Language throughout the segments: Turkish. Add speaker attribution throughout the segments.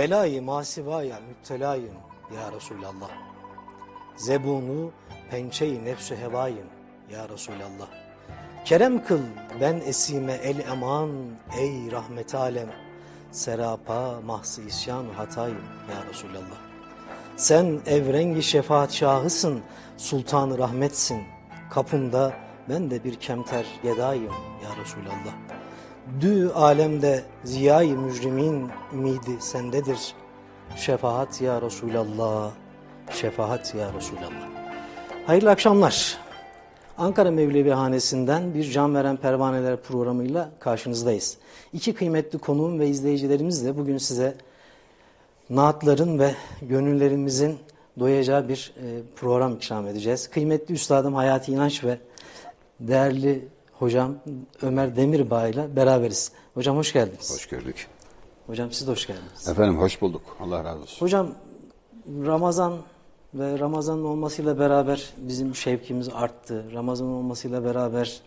Speaker 1: Belayı masivaya müptelayım ya Resulallah. Zebunu pençeyi nefsü hevayım ya Resulallah. Kerem kıl ben esime el eman ey rahmet alem. Serapa mahsı isyan hatayım ya Resulallah. Sen evrengi şefaat şahısın, sultan rahmetsin. Kapımda ben de bir kemter gedayım ya Resulallah. Dü alemde ziyayı mücrimin ümidi sendedir. Şefaat ya Resulallah, şefaat ya Resulallah. Hayırlı akşamlar. Ankara Mevlevi Hanesi'nden bir Can Veren Pervaneler programıyla karşınızdayız. İki kıymetli konuğum ve izleyicilerimizle bugün size naatların ve gönüllerimizin doyacağı bir e, program ikram edeceğiz. Kıymetli Üstadım Hayati İnanç ve değerli hocam Ömer Demirbağ ile beraberiz. Hocam hoş geldiniz.
Speaker 2: Hoş gördük.
Speaker 1: Hocam siz de hoş geldiniz.
Speaker 2: Efendim hoş bulduk. Allah razı olsun.
Speaker 1: Hocam Ramazan ve Ramazan'ın olmasıyla beraber bizim şevkimiz arttı. Ramazan'ın olmasıyla beraber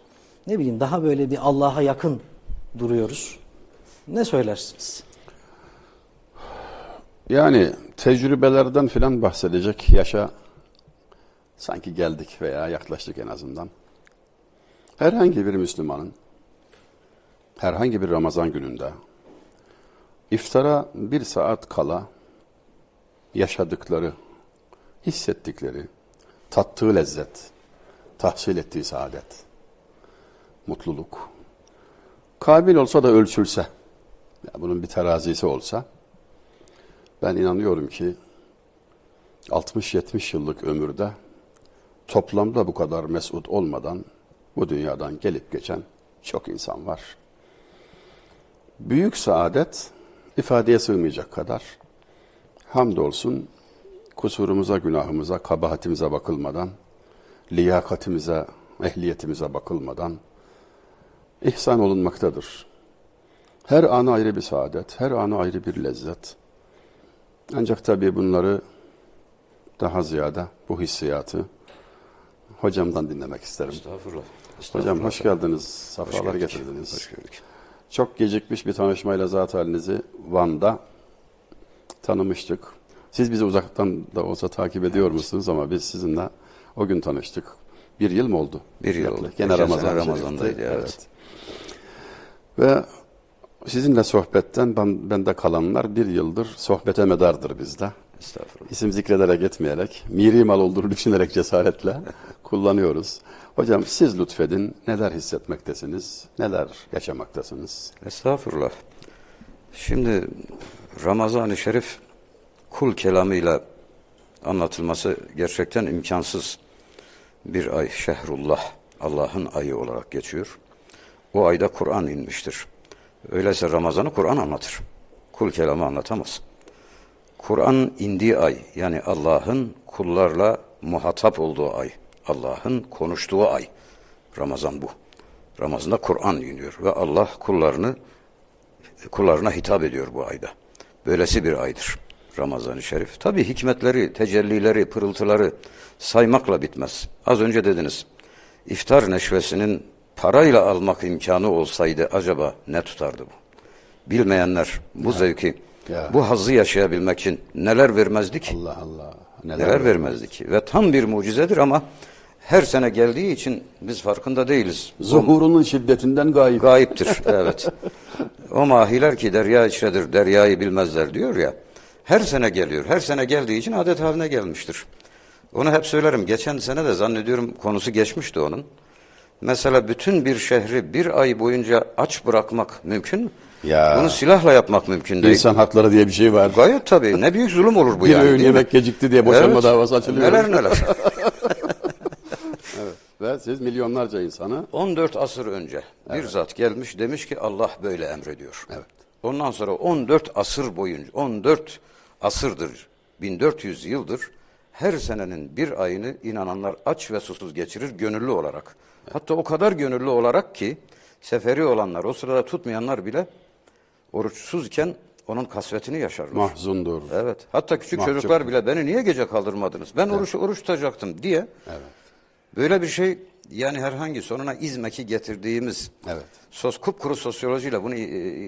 Speaker 1: ne bileyim daha böyle bir Allah'a yakın duruyoruz. Ne söylersiniz?
Speaker 2: Yani tecrübelerden filan bahsedecek yaşa sanki geldik veya yaklaştık en azından. Herhangi bir Müslümanın herhangi bir Ramazan gününde iftara bir saat kala yaşadıkları, hissettikleri, tattığı lezzet, tahsil ettiği saadet, mutluluk, kabil olsa da ölçülse, ya bunun bir terazisi olsa, ben inanıyorum ki 60-70 yıllık ömürde toplamda bu kadar mesut olmadan bu dünyadan gelip geçen çok insan var. Büyük saadet ifadeye sığmayacak kadar hamdolsun kusurumuza, günahımıza, kabahatimize bakılmadan, liyakatimize, ehliyetimize bakılmadan ihsan olunmaktadır. Her anı ayrı bir saadet, her anı ayrı bir lezzet. Ancak tabii bunları daha ziyade bu hissiyatı hocamdan dinlemek isterim.
Speaker 3: Estağfurullah.
Speaker 2: Hocam hoş geldiniz, safalar getirdiniz.
Speaker 3: Hoş gördük.
Speaker 2: Çok gecikmiş bir tanışmayla zat halinizi Van'da tanımıştık. Siz bizi uzaktan da olsa takip ediyor musunuz ama biz sizinle o gün tanıştık. Bir yıl mı oldu?
Speaker 3: Bir yıl oldu.
Speaker 2: Gene Ramazan.
Speaker 3: Ramazan'daydı, evet.
Speaker 2: Ve sizinle sohbetten ben, bende kalanlar bir yıldır sohbete medardır bizde.
Speaker 3: Estağfurullah.
Speaker 2: İsim zikrederek etmeyerek, miri mal olduğunu düşünerek cesaretle kullanıyoruz. Hocam siz lütfedin, neler hissetmektesiniz, neler yaşamaktasınız?
Speaker 3: Estağfurullah. Şimdi Ramazan-ı Şerif kul kelamıyla anlatılması gerçekten imkansız bir ay. Şehrullah, Allah'ın ayı olarak geçiyor. O ayda Kur'an inmiştir. Öyleyse Ramazan'ı Kur'an anlatır. Kul kelamı anlatamaz. Kur'an indiği ay yani Allah'ın kullarla muhatap olduğu ay. Allah'ın konuştuğu ay. Ramazan bu. Ramazan'da Kur'an iniyor ve Allah kullarını kullarına hitap ediyor bu ayda. Böylesi bir aydır Ramazan-ı Şerif. Tabi hikmetleri, tecellileri, pırıltıları saymakla bitmez. Az önce dediniz, iftar neşvesinin parayla almak imkanı olsaydı acaba ne tutardı bu? Bilmeyenler bu zevki,
Speaker 2: Ya.
Speaker 3: bu hazzı yaşayabilmek için neler vermezdi ki?
Speaker 2: Allah Allah.
Speaker 3: Neler vermezdi ki? Ve tam bir mucizedir ama her sene geldiği için biz farkında değiliz.
Speaker 2: Zuhurunun şiddetinden gayip.
Speaker 3: Gayiptir, evet. O mahiler ki derya içredir, deryayı bilmezler diyor ya. Her sene geliyor. Her sene geldiği için adet haline gelmiştir. Onu hep söylerim. Geçen sene de zannediyorum konusu geçmişti onun. Mesela bütün bir şehri bir ay boyunca aç bırakmak mümkün mü?
Speaker 2: Ya.
Speaker 3: Bunu silahla yapmak mümkün değil.
Speaker 2: İnsan hakları diye bir şey var.
Speaker 3: Gayet tabii. Ne büyük zulüm olur bu
Speaker 2: Bir
Speaker 3: yani.
Speaker 2: öğün
Speaker 3: değil mi?
Speaker 2: yemek gecikti diye boşanma
Speaker 3: Evet.
Speaker 2: davası açılıyor.
Speaker 3: Neler neler.
Speaker 2: Ve siz milyonlarca insanı
Speaker 3: 14 asır önce bir zat gelmiş demiş ki Allah böyle emrediyor.
Speaker 2: Evet.
Speaker 3: Ondan sonra 14 asır boyunca 14 asırdır 1400 yıldır her senenin bir ayını inananlar aç ve susuz geçirir gönüllü olarak. Hatta o kadar gönüllü olarak ki seferi olanlar o sırada tutmayanlar bile oruçsuzken onun kasvetini yaşarlar.
Speaker 2: mahzundur.
Speaker 3: Evet. Hatta küçük
Speaker 2: Mahcup.
Speaker 3: çocuklar bile beni niye gece kaldırmadınız? Ben oruç oruç tutacaktım diye. Böyle bir şey Yani herhangi sonuna izmeki getirdiğimiz
Speaker 2: Evet.
Speaker 3: sos, kupkuru sosyolojiyle bunu e,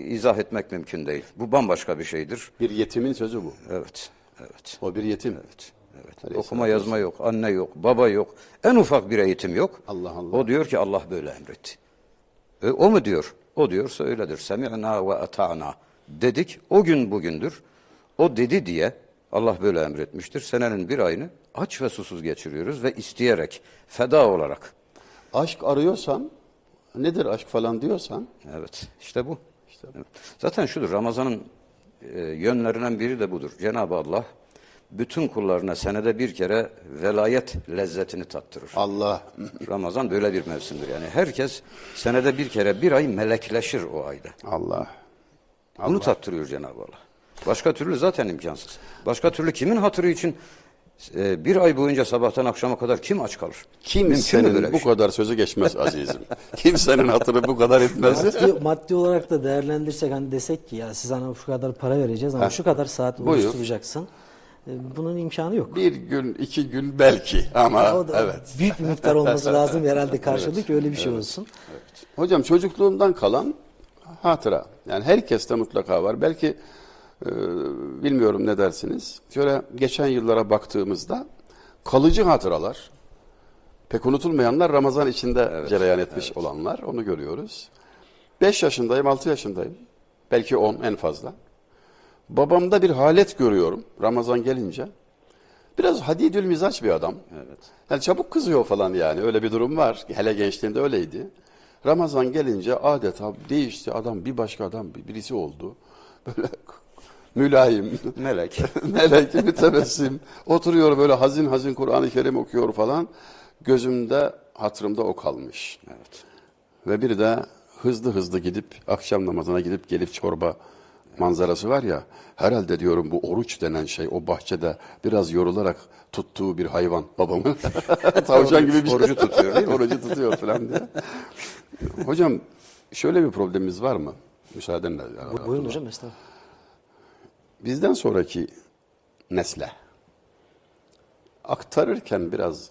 Speaker 3: izah etmek mümkün değil. Bu bambaşka bir şeydir.
Speaker 2: Bir yetimin sözü bu.
Speaker 3: Evet, evet.
Speaker 2: O bir yetim.
Speaker 3: Evet. Evet.
Speaker 2: Aleyhisselam.
Speaker 3: Okuma yazma yok, anne yok, baba yok. En ufak bir eğitim yok.
Speaker 2: Allah Allah.
Speaker 3: O diyor ki Allah böyle emretti. E, o mu diyor? O diyorsa öyledir. Semi'na ve ata'na. Dedik o gün bugündür. O dedi diye Allah böyle emretmiştir. Senenin bir ayını aç ve susuz geçiriyoruz ve isteyerek, feda olarak.
Speaker 2: Aşk arıyorsan, nedir aşk falan diyorsan,
Speaker 3: Evet, işte bu. Evet. Zaten şudur, Ramazan'ın e, yönlerinden biri de budur. Cenab-ı Allah bütün kullarına senede bir kere velayet lezzetini tattırır.
Speaker 2: Allah
Speaker 3: Ramazan böyle bir mevsimdir. Yani herkes senede bir kere bir ay melekleşir o ayda.
Speaker 2: Allah.
Speaker 3: Bunu tattırıyor Cenab-ı Allah. Başka türlü zaten imkansız. Başka türlü kimin hatırı için e, bir ay boyunca sabahtan akşama kadar kim aç kalır?
Speaker 2: Kimsenin bu
Speaker 3: şey?
Speaker 2: kadar sözü geçmez azizim. Kimsenin hatırı bu kadar etmez.
Speaker 1: Maddi, maddi olarak da değerlendirsek hani desek ki ya siz hani şu kadar para vereceğiz ama
Speaker 2: Ha.
Speaker 1: şu kadar saat
Speaker 2: Buyur.
Speaker 1: oruç tutacaksın. E, Bunun imkanı yok.
Speaker 2: Bir gün, iki gün belki ama
Speaker 1: O da
Speaker 2: evet.
Speaker 1: Büyük bir miktar olması lazım herhalde karşılığı ki öyle bir şey olsun.
Speaker 2: Hocam çocukluğumdan kalan hatıra. Yani herkeste mutlaka var. Belki e, bilmiyorum ne dersiniz. Şöyle geçen yıllara baktığımızda kalıcı hatıralar, pek unutulmayanlar Ramazan içinde cereyan etmiş olanlar. Onu görüyoruz. 5 yaşındayım, 6 yaşındayım. Belki 10 en fazla. Babamda bir halet görüyorum Ramazan gelince. Biraz hadidül mizaç bir adam.
Speaker 3: Evet.
Speaker 2: Yani çabuk kızıyor falan yani. Öyle bir durum var. Hele gençliğinde öyleydi. Ramazan gelince adeta değişti. Adam bir başka adam bir- birisi oldu. Böyle mülayim,
Speaker 3: Melek.
Speaker 2: melek, mütebessim. Oturuyor böyle hazin hazin Kur'an-ı Kerim okuyor falan. Gözümde, hatırımda o kalmış.
Speaker 3: Evet.
Speaker 2: Ve bir de hızlı hızlı gidip akşam namazına gidip gelip çorba manzarası var ya. Herhalde diyorum bu oruç denen şey o bahçede biraz yorularak tuttuğu bir hayvan babamın. Tavşan gibi bir şey.
Speaker 3: Orucu tutuyor değil mi?
Speaker 2: Orucu tutuyor falan diye. Hocam şöyle bir problemimiz var mı? Müsaadenle.
Speaker 1: Bu- Buyurun hocam estağfurullah.
Speaker 2: Bizden sonraki nesle aktarırken biraz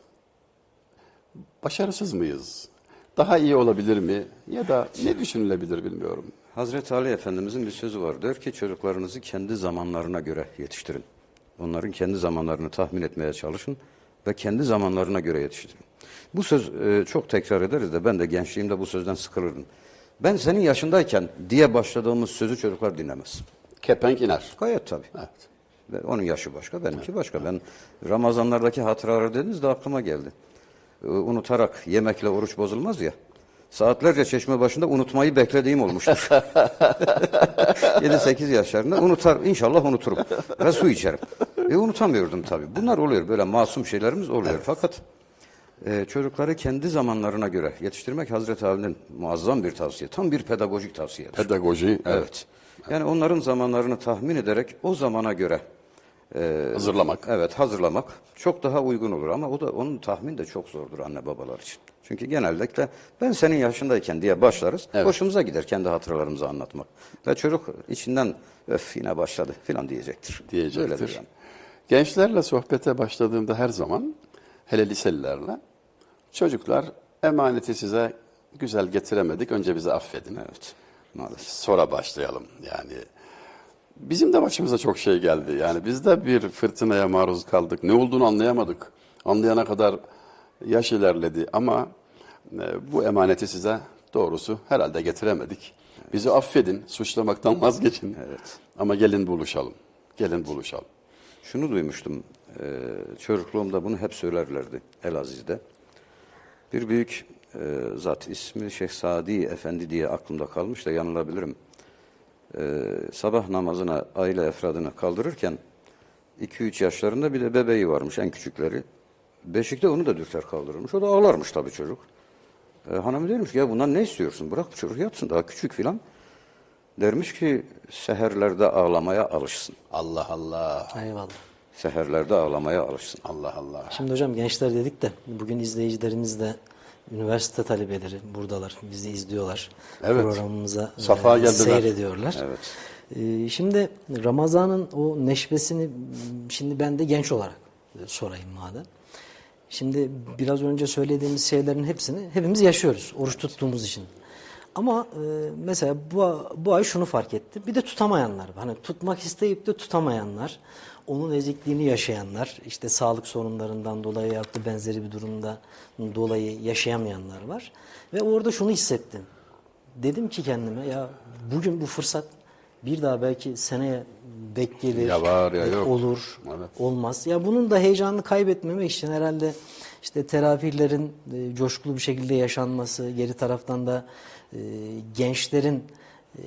Speaker 2: başarısız mıyız? Daha iyi olabilir mi? Ya da ne düşünülebilir bilmiyorum.
Speaker 3: Hazreti Ali Efendimizin bir sözü var. Diyor ki çocuklarınızı kendi zamanlarına göre yetiştirin. Onların kendi zamanlarını tahmin etmeye çalışın ve kendi zamanlarına göre yetiştirin. Bu söz e, çok tekrar ederiz de ben de gençliğimde bu sözden sıkılırdım. Ben senin yaşındayken diye başladığımız sözü çocuklar dinlemez.
Speaker 2: Kepenk iner.
Speaker 3: Gayet tabii.
Speaker 2: Evet.
Speaker 3: Ve Onun yaşı başka, benimki başka. Ben Ramazanlardaki hatıraları dediniz de aklıma geldi. Ee, Unutarak yemekle oruç bozulmaz ya. Saatlerce çeşme başında unutmayı beklediğim olmuştur. 7-8 yaşlarında unutar, inşallah unuturum. Ve su içerim. E unutamıyordum tabii. Bunlar oluyor, böyle masum şeylerimiz oluyor. Fakat e, çocukları kendi zamanlarına göre yetiştirmek Hazreti Ali'nin muazzam bir tavsiye. Tam bir pedagojik tavsiyedir.
Speaker 2: Pedagoji, evet.
Speaker 3: Evet. Yani onların zamanlarını tahmin ederek o zamana göre
Speaker 2: Hazırlamak.
Speaker 3: evet hazırlamak çok daha uygun olur ama o da onun tahmin de çok zordur anne babalar için. Çünkü genellikle ben senin yaşındayken diye başlarız.
Speaker 2: Evet.
Speaker 3: Hoşumuza gider kendi hatıralarımızı anlatmak. Ve çocuk içinden öf yine başladı filan diyecektir.
Speaker 2: diyecektir.
Speaker 3: Öyledir yani.
Speaker 2: Gençlerle sohbete başladığımda her zaman, hele liselilerle, çocuklar emaneti size güzel getiremedik, önce bizi affedin.
Speaker 3: Evet. Maalesef.
Speaker 2: Sonra başlayalım yani. Bizim de başımıza çok şey geldi. Yani biz de bir fırtınaya maruz kaldık. Ne olduğunu anlayamadık. Anlayana kadar yaş ilerledi ama e, bu emaneti size doğrusu herhalde getiremedik. Bizi affedin, suçlamaktan vazgeçin.
Speaker 3: Evet.
Speaker 2: Ama gelin buluşalım. Gelin buluşalım.
Speaker 3: Şunu duymuştum. E, çocukluğumda bunu hep söylerlerdi Elaziz'de. Bir büyük e, zat ismi Şeyh Sadi Efendi diye aklımda kalmış da yanılabilirim. E, sabah namazına aile efradını kaldırırken 2-3 yaşlarında bir de bebeği varmış en küçükleri. Beşikte onu da dürter kaldırırmış. O da ağlarmış tabii çocuk. E, hanımı demiş ki ya bundan ne istiyorsun? Bırak bu çocuk yatsın daha küçük filan. Dermiş ki seherlerde ağlamaya alışsın.
Speaker 2: Allah Allah.
Speaker 1: Eyvallah.
Speaker 3: Seherlerde ağlamaya alışsın.
Speaker 2: Allah Allah.
Speaker 1: Şimdi hocam gençler dedik de bugün izleyicilerimiz de üniversite talebeleri buradalar. Bizi izliyorlar.
Speaker 2: Evet.
Speaker 1: Programımıza
Speaker 2: Safa
Speaker 1: e,
Speaker 2: geldiler.
Speaker 1: seyrediyorlar.
Speaker 3: Evet.
Speaker 1: E, şimdi Ramazan'ın o neşvesini şimdi ben de genç olarak e, sorayım madem. Şimdi biraz önce söylediğimiz şeylerin hepsini hepimiz yaşıyoruz oruç tuttuğumuz için. Ama e, mesela bu, bu ay şunu fark etti. Bir de tutamayanlar. Hani tutmak isteyip de tutamayanlar, onun ezikliğini yaşayanlar, işte sağlık sorunlarından dolayı ya da benzeri bir durumda dolayı yaşayamayanlar var. Ve orada şunu hissettim. Dedim ki kendime ya bugün bu fırsat bir daha belki seneye denk gelir,
Speaker 2: Ya var ya yok.
Speaker 1: olur,
Speaker 2: Evet.
Speaker 1: olmaz. Ya bunun da heyecanını kaybetmemek için herhalde işte teravihlerin e, coşkulu bir şekilde yaşanması, geri taraftan da e, gençlerin e,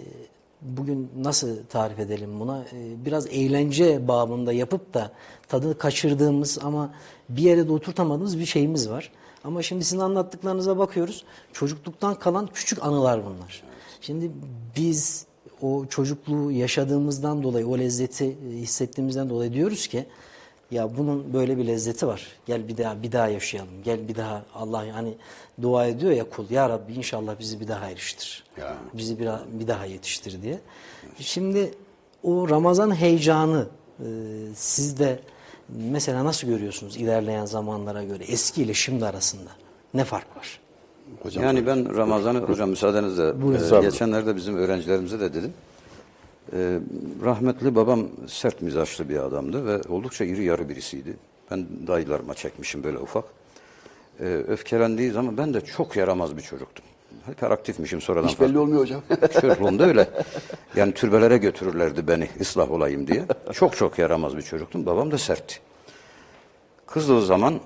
Speaker 1: bugün nasıl tarif edelim buna? E, biraz eğlence babında yapıp da tadını kaçırdığımız ama bir yere de oturtamadığımız bir şeyimiz var. Ama şimdi sizin anlattıklarınıza bakıyoruz. Çocukluktan kalan küçük anılar bunlar. Şimdi biz o çocukluğu yaşadığımızdan dolayı, o lezzeti hissettiğimizden dolayı diyoruz ki ya bunun böyle bir lezzeti var. Gel bir daha bir daha yaşayalım. Gel bir daha Allah hani dua ediyor ya kul ya Rabbi inşallah bizi bir daha eriştir.
Speaker 2: Ya.
Speaker 1: Bizi bir, bir daha yetiştir diye. Şimdi o Ramazan heyecanı e, sizde mesela nasıl görüyorsunuz ilerleyen zamanlara göre eski ile şimdi arasında ne fark var?
Speaker 2: Hocam
Speaker 3: Yani ben Ramazan'ı hocam müsaadenizle e, geçenlerde bizim öğrencilerimize de dedim. E, rahmetli babam sert mizaçlı bir adamdı ve oldukça iri yarı birisiydi. Ben dayılarıma çekmişim böyle ufak. E, öfkelendiği zaman ben de çok yaramaz bir çocuktum. Hiperaktifmişim sonradan.
Speaker 2: hiç belli
Speaker 3: fark-
Speaker 2: olmuyor hocam.
Speaker 3: Çocukluğumda öyle. Yani türbelere götürürlerdi beni ıslah olayım diye. Çok çok yaramaz bir çocuktum. Babam da sertti. Kızdığı zaman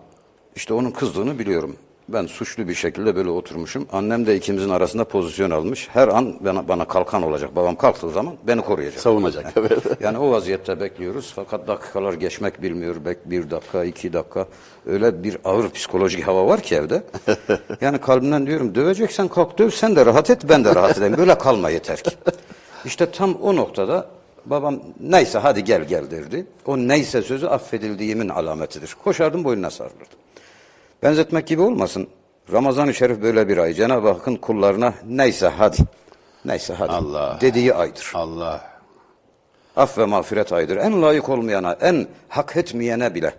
Speaker 3: işte onun kızdığını biliyorum. Ben suçlu bir şekilde böyle oturmuşum. Annem de ikimizin arasında pozisyon almış. Her an bana, bana kalkan olacak. Babam kalktığı zaman beni koruyacak.
Speaker 2: Savunacak. Evet.
Speaker 3: Yani o vaziyette bekliyoruz. Fakat dakikalar geçmek bilmiyor. Bek bir dakika, iki dakika. Öyle bir ağır psikolojik hava var ki evde. Yani kalbimden diyorum döveceksen kalk döv sen de rahat et ben de rahat edeyim. Böyle kalma yeter ki. İşte tam o noktada babam neyse hadi gel gel derdi. O neyse sözü affedildiğimin alametidir. Koşardım boynuna sarılırdım. Benzetmek gibi olmasın. Ramazan-ı Şerif böyle bir ay. Cenab-ı Hakk'ın kullarına neyse hadi. Neyse hadi.
Speaker 2: Allah.
Speaker 3: Dediği aydır.
Speaker 2: Allah.
Speaker 3: Af ve mağfiret aydır. En layık olmayana, en hak etmeyene bile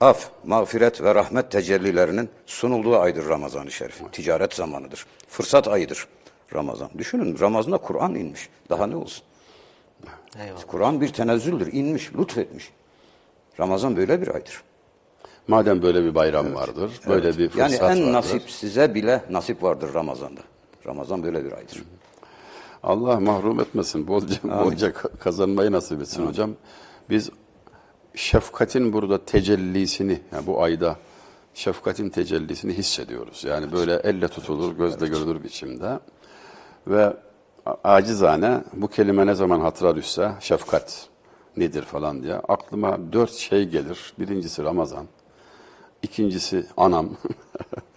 Speaker 3: af, mağfiret ve rahmet tecellilerinin sunulduğu aydır Ramazan-ı Şerif. Ticaret zamanıdır. Fırsat ayıdır Ramazan. Düşünün Ramazan'da Kur'an inmiş. Daha ne olsun? Kur'an bir tenezzüldür. inmiş, lütfetmiş. Ramazan böyle bir aydır.
Speaker 2: Madem böyle bir bayram vardır, böyle bir
Speaker 3: Yani
Speaker 2: fırsat
Speaker 3: en
Speaker 2: vardır.
Speaker 3: nasip size bile nasip vardır Ramazan'da. Ramazan böyle bir aydır.
Speaker 2: Allah mahrum etmesin. Bolca, bolca kazanmayı nasip etsin hocam. Biz şefkatin burada tecellisini, yani bu ayda şefkatin tecellisini hissediyoruz. Yani böyle elle tutulur, gözle görülür biçimde. Ve acizane bu kelime ne zaman hatıra düşse şefkat nedir falan diye aklıma dört şey gelir. Birincisi Ramazan, ikincisi anam,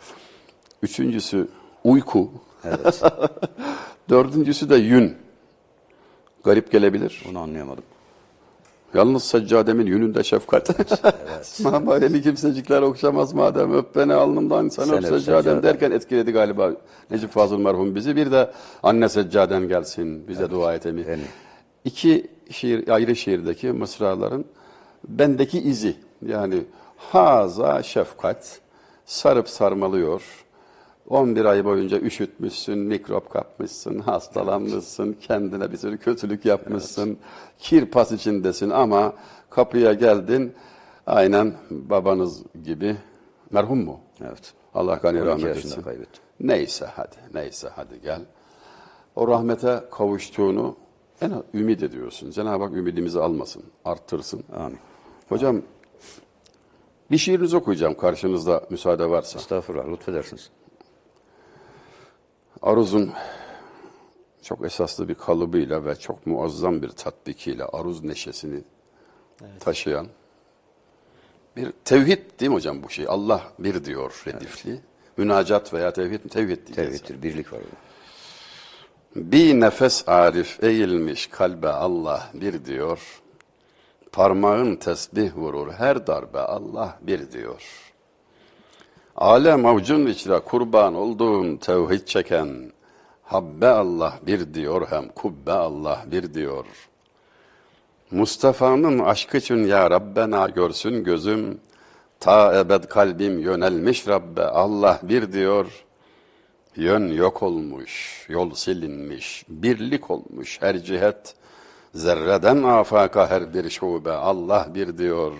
Speaker 2: üçüncüsü uyku,
Speaker 3: Evet.
Speaker 2: dördüncüsü de yün. Garip gelebilir.
Speaker 3: Bunu anlayamadım.
Speaker 2: Yalnız seccademin yününde şefkat. Ama eli kimsecikler okşamaz madem öp beni alnımdan sen,
Speaker 3: Sen
Speaker 2: öp seccadem
Speaker 3: seccadem.
Speaker 2: derken etkiledi galiba Necip Fazıl merhum bizi. Bir de anne seccaden gelsin bize dua et emi.
Speaker 3: Yani.
Speaker 2: İki şiir, ayrı şiirdeki mısraların bendeki izi yani haza şefkat sarıp sarmalıyor. 11 ay boyunca üşütmüşsün, mikrop kapmışsın, hastalanmışsın, kendine bir sürü kötülük yapmışsın, kirpas içindesin ama kapıya geldin aynen babanız gibi merhum mu?
Speaker 3: Evet.
Speaker 2: Allah gani
Speaker 3: 12
Speaker 2: rahmet etsin.
Speaker 3: kaybettim.
Speaker 2: Neyse hadi, neyse hadi gel. O rahmete kavuştuğunu en ümit ediyorsun. Cenab-ı Hak ümidimizi almasın, arttırsın.
Speaker 3: Amin.
Speaker 2: Hocam bir şiirinizi okuyacağım karşınızda müsaade varsa.
Speaker 3: Estağfurullah lütfedersiniz.
Speaker 2: Aruz'un çok esaslı bir kalıbıyla ve çok muazzam bir tatbikiyle aruz neşesini taşıyan bir tevhid değil mi hocam bu şey? Allah bir diyor redifli. Münacat veya tevhid mi? Tevhid diyeceğiz.
Speaker 3: Tevhiddir, birlik var orada.
Speaker 2: Bir nefes arif eğilmiş kalbe Allah bir diyor. Parmağın tesbih vurur her darbe Allah bir diyor. Alem avucun içre kurban olduğun tevhid çeken Habbe Allah bir diyor hem kubbe Allah bir diyor. Mustafa'nın aşkı için ya Rabbena görsün gözüm Ta ebed kalbim yönelmiş Rabbe Allah bir diyor. Yön yok olmuş, yol silinmiş, birlik olmuş her cihet. Zerreden afaka her bir şube Allah bir diyor.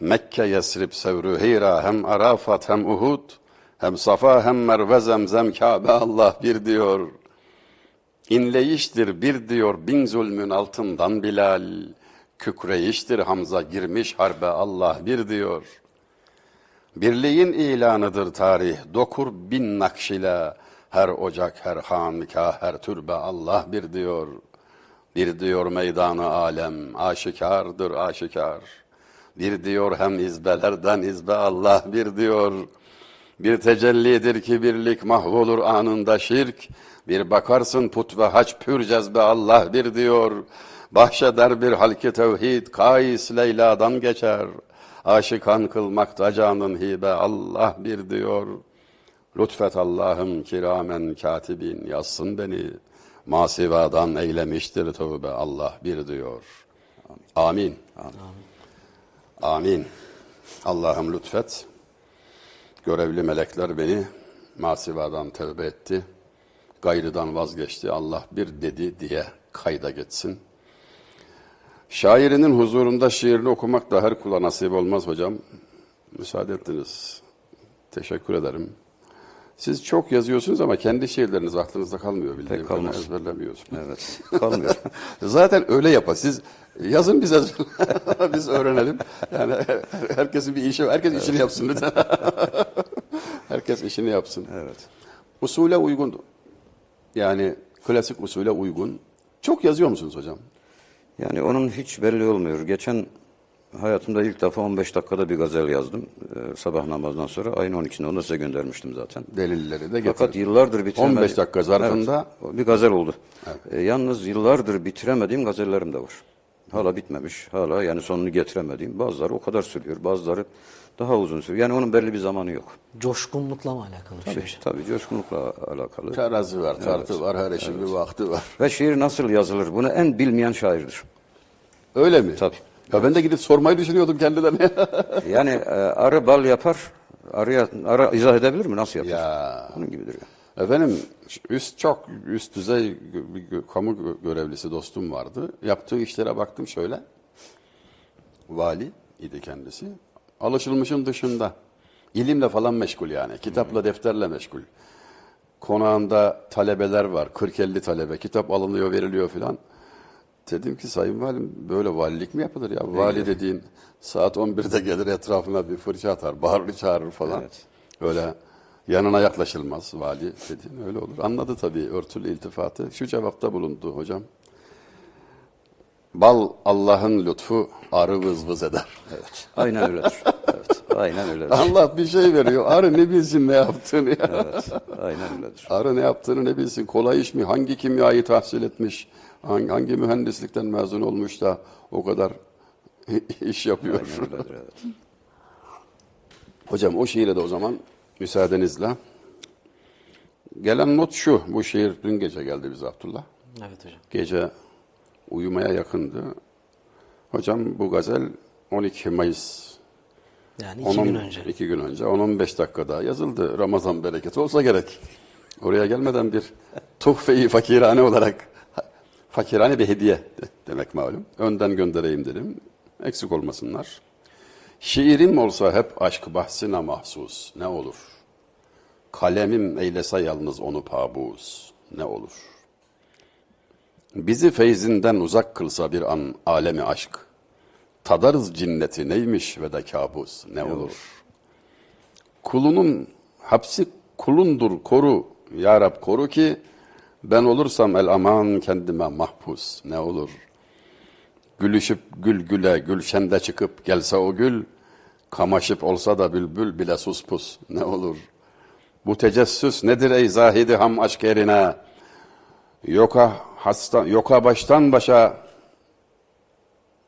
Speaker 2: Mekke, Yesrib, Sevrü, Hira hem Arafat hem Uhud hem Safa hem Merve, Zemzem, Kabe Allah bir diyor. İnleyiştir bir diyor bin zulmün altından Bilal. Kükreyiştir Hamza girmiş harbe Allah bir diyor. Birliğin ilanıdır tarih dokur bin nakşile. Her ocak, her hankah, her türbe Allah bir diyor. Bir diyor meydanı alem aşikardır aşikar. Bir diyor hem izbelerden izbe Allah bir diyor. Bir tecellidir ki birlik mahvolur anında şirk. Bir bakarsın put ve haç pür cezbe Allah bir diyor. Bahşeder bir halki tevhid kais Leyla'dan geçer. Aşıkan kılmakta canın hibe Allah bir diyor. Lütfet Allah'ım kiramen katibin yazsın beni. Masivadan eylemiştir tövbe Allah bir diyor. Amin. Amin. Allah'ım lütfet. Görevli melekler beni masivadan tövbe etti. Gayrıdan vazgeçti. Allah bir dedi diye kayda geçsin. Şairinin huzurunda şiirini okumak da her kula nasip olmaz hocam. Müsaade ettiniz. Teşekkür ederim. Siz çok yazıyorsunuz ama kendi şiirleriniz aklınızda kalmıyor bildiğim kadarıyla, ezberlemiyorsunuz.
Speaker 3: Evet. Kalmıyor.
Speaker 2: Zaten öyle yapar. Siz yazın biz biz öğrenelim. Yani herkesin bir işi var. Herkes işini yapsın lütfen. Herkes işini yapsın.
Speaker 3: evet.
Speaker 2: Usule uygun. Yani klasik usule uygun. Çok yazıyor musunuz hocam?
Speaker 3: Yani onun hiç belli olmuyor. Geçen hayatımda ilk defa 15 dakikada bir gazel yazdım. Ee, sabah namazdan sonra ayın 12'sinde onu da size göndermiştim zaten.
Speaker 2: Delilleri de
Speaker 3: Fakat
Speaker 2: getirin.
Speaker 3: yıllardır bitiremediğim...
Speaker 2: 15 dakika zarfında-
Speaker 3: Evet, bir gazel oldu. Ee, yalnız yıllardır bitiremediğim gazellerim de var. Hala bitmemiş. Hala yani sonunu getiremediğim. Bazıları o kadar sürüyor. Bazıları daha uzun sürüyor. Yani onun belli bir zamanı yok.
Speaker 1: Coşkunlukla mı alakalı bir şey?
Speaker 3: Tabii, tabii coşkunlukla alakalı.
Speaker 2: Terazi var, tartı var, her işin bir vakti var.
Speaker 3: Ve şiir nasıl yazılır? Bunu en bilmeyen şairdir.
Speaker 2: Öyle mi?
Speaker 3: Tabii.
Speaker 2: Ya ben de gidip sormayı düşünüyordum kendilerine.
Speaker 3: Yani e, arı bal yapar, arıya, arı izah edebilir mi? Nasıl yapar?
Speaker 2: ya.
Speaker 3: Onun gibidir. Yani.
Speaker 2: Efendim üst çok üst düzey bir kamu gö- görevlisi dostum vardı. Yaptığı işlere baktım şöyle. Vali idi kendisi. Alışılmışın dışında. İlimle falan meşgul yani. Kitapla, defterle meşgul. Konağında talebeler var. 40-50 talebe. Kitap alınıyor, veriliyor filan. Dedim ki sayın valim böyle valilik mi yapılır ya? Vali dediğin saat 11'de gelir etrafına bir fırça atar, bağırır çağırır falan.
Speaker 3: Evet.
Speaker 2: Öyle yanına yaklaşılmaz vali dediğin öyle olur. Anladı tabii örtülü iltifatı. Şu cevapta bulundu hocam. Bal Allah'ın lütfu arı vız vız eder.
Speaker 3: Evet. Aynen öyledir. evet. Aynen öyledir.
Speaker 2: Allah bir şey veriyor. Arı ne bilsin ne yaptığını ya.
Speaker 3: Evet. Aynen öyledir.
Speaker 2: Arı ne yaptığını ne bilsin. Kolay iş mi? Hangi kimyayı tahsil etmiş? Hangi, hangi mühendislikten mezun olmuş da o kadar iş yapıyor?
Speaker 3: Aynen öyledir. Evet.
Speaker 2: Hocam o şiire de o zaman müsaadenizle. Gelen not şu. Bu şiir dün gece geldi bize Abdullah.
Speaker 1: Evet hocam.
Speaker 2: Gece uyumaya yakındı. Hocam bu gazel 12 Mayıs.
Speaker 1: Yani iki
Speaker 2: 10
Speaker 1: gün önce.
Speaker 2: iki gün önce 10-15 dakika daha yazıldı. Ramazan bereketi olsa gerek. Oraya gelmeden bir tuhfe-i fakirane olarak fakirane bir hediye de- demek malum. Önden göndereyim dedim. Eksik olmasınlar. Şiirim olsa hep aşk bahsine mahsus ne olur? Kalemim eylese yalnız onu pabuz ne olur? Bizi feyzinden uzak kılsa bir an alemi aşk. Tadarız cinneti neymiş ve de kabus ne olur? Kulunun hapsi kulundur koru ya Rab koru ki ben olursam el aman kendime mahpus ne olur? Gülüşüp gül güle gülşende çıkıp gelse o gül kamaşıp olsa da bülbül bile sus pus ne olur? Bu tecessüs nedir ey zahidi ham aşk yerine? Yoka hasta yoka baştan başa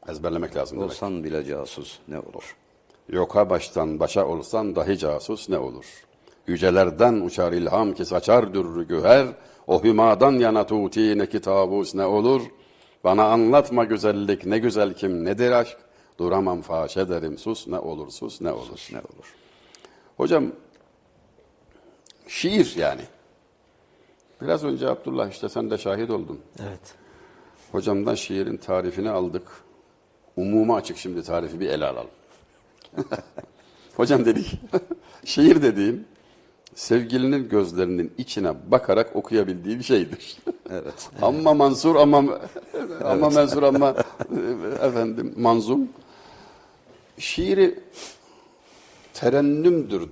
Speaker 2: ezberlemek lazım demek.
Speaker 3: Olsan bile casus ne olur?
Speaker 2: Yoka baştan başa olsan dahi casus ne olur? Yücelerden uçar ilham ki saçar dürrü güher, o hümadan yana tuti ne kitabus ne olur? Bana anlatma güzellik ne güzel kim nedir aşk? Duramam faş ederim sus ne olur sus ne olur.
Speaker 3: Ne olur?
Speaker 2: Hocam şiir yani. Biraz önce Abdullah işte sen de şahit oldun.
Speaker 1: Evet.
Speaker 2: Hocamdan şiirin tarifini aldık. Umuma açık şimdi tarifi bir ele alalım. Hocam dedik, şiir dediğim sevgilinin gözlerinin içine bakarak okuyabildiği bir şeydir.
Speaker 3: Evet.
Speaker 2: Ama mansur ama ama mensur ama e, efendim manzum. Şiiri terennümdür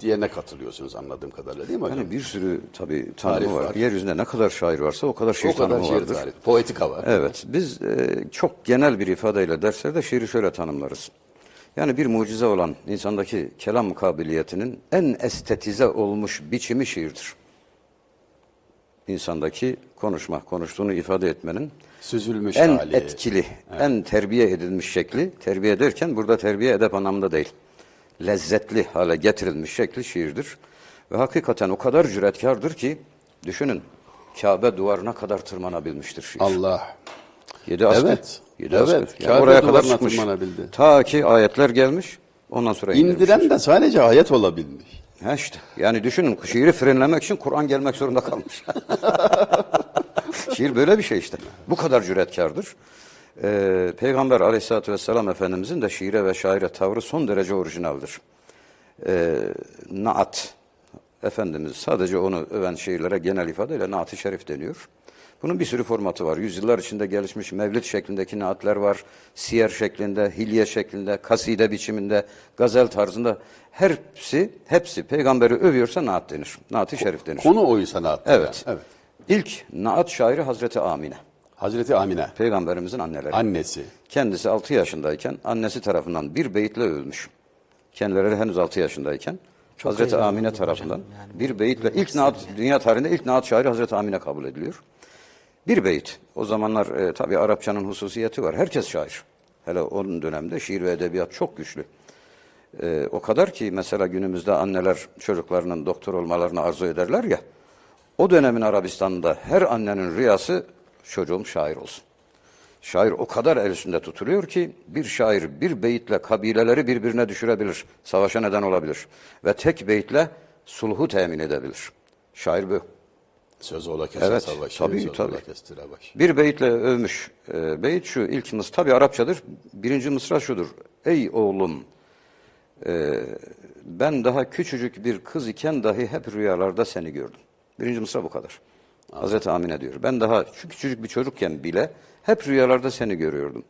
Speaker 2: diyene katılıyorsunuz anladığım kadarıyla değil mi hocam?
Speaker 3: Yani bir sürü tabii tanımı
Speaker 2: Tarif
Speaker 3: var.
Speaker 2: var.
Speaker 3: Yeryüzünde ne kadar şair varsa o kadar şiir
Speaker 2: o kadar
Speaker 3: tanımı
Speaker 2: şiir
Speaker 3: vardır.
Speaker 2: tarifi. Poetika var.
Speaker 3: Evet, biz e, çok genel bir ifadeyle derslerde şiiri şöyle tanımlarız. Yani bir mucize olan insandaki kelam kabiliyetinin en estetize olmuş biçimi şiirdir. İnsandaki konuşma, konuştuğunu ifade etmenin
Speaker 2: Süzülmüş
Speaker 3: en
Speaker 2: hali.
Speaker 3: etkili, en terbiye edilmiş şekli, terbiye ederken burada terbiye edep anlamda değil, lezzetli hale getirilmiş şekli şiirdir. Ve hakikaten o kadar cüretkardır ki, düşünün, Kabe duvarına kadar tırmanabilmiştir şiir.
Speaker 2: Allah.
Speaker 3: Yedi asgari.
Speaker 2: Evet. Evet.
Speaker 3: Yani oraya kadar çıkmış. Ta ki ayetler gelmiş, ondan sonra.
Speaker 2: İndiren de sadece ayet olabilmiş.
Speaker 3: Ha işte. Yani düşünün şiiri frenlemek için Kur'an gelmek zorunda kalmış. Şiir böyle bir şey işte. Bu kadar cüretkardır. Ee, Peygamber aleyhissalatü vesselam Efendimizin de şiire ve şaire tavrı son derece orijinaldir. Ee, naat. Efendimiz sadece onu öven şiirlere genel ifadeyle naat-ı şerif deniyor. Bunun bir sürü formatı var. Yüzyıllar içinde gelişmiş mevlid şeklindeki naatler var. Siyer şeklinde, hilye şeklinde, kaside biçiminde, gazel tarzında. Hepsi, hepsi peygamberi övüyorsa naat denir. Naat-ı şerif denir.
Speaker 2: Konu oysa naat.
Speaker 3: Evet.
Speaker 2: evet.
Speaker 3: İlk naat şairi Hazreti Amine.
Speaker 2: Hazreti Amine.
Speaker 3: Peygamberimizin anneleri.
Speaker 2: Annesi.
Speaker 3: Kendisi 6 yaşındayken annesi tarafından bir beyitle övülmüş. Kendileri henüz 6 yaşındayken Hazreti
Speaker 1: eyvallah
Speaker 3: Amine tarafından
Speaker 1: Yani
Speaker 3: bir beyitle ilk naat dünya tarihinde ilk naat şairi Hazreti Amine kabul ediliyor. Bir beyit. O zamanlar e, tabii Arapçanın hususiyeti var. Herkes şair. Hele onun dönemde şiir ve edebiyat çok güçlü. E, o kadar ki mesela günümüzde anneler çocuklarının doktor olmalarını arzu ederler ya. O dönemin Arabistan'da her annenin rüyası çocuğum şair olsun. Şair o kadar el üstünde tutuluyor ki bir şair bir beyitle kabileleri birbirine düşürebilir, savaşa neden olabilir ve tek beyitle sulhu temin edebilir. Şair bu.
Speaker 2: Söz ola kese
Speaker 3: Evet,
Speaker 2: savaşı.
Speaker 3: tabii,
Speaker 2: söz
Speaker 3: tabii.
Speaker 2: ola kestire başı.
Speaker 3: Bir beyitle övmüş. E, beyit şu ilk mısra tabi Arapçadır. Birinci mısra şudur. Ey oğlum e, ben daha küçücük bir kız iken dahi hep rüyalarda seni gördüm. Birinci mısra bu kadar. Hazreti Amine diyor. Ben daha şu küçücük bir çocukken bile hep rüyalarda seni görüyordum.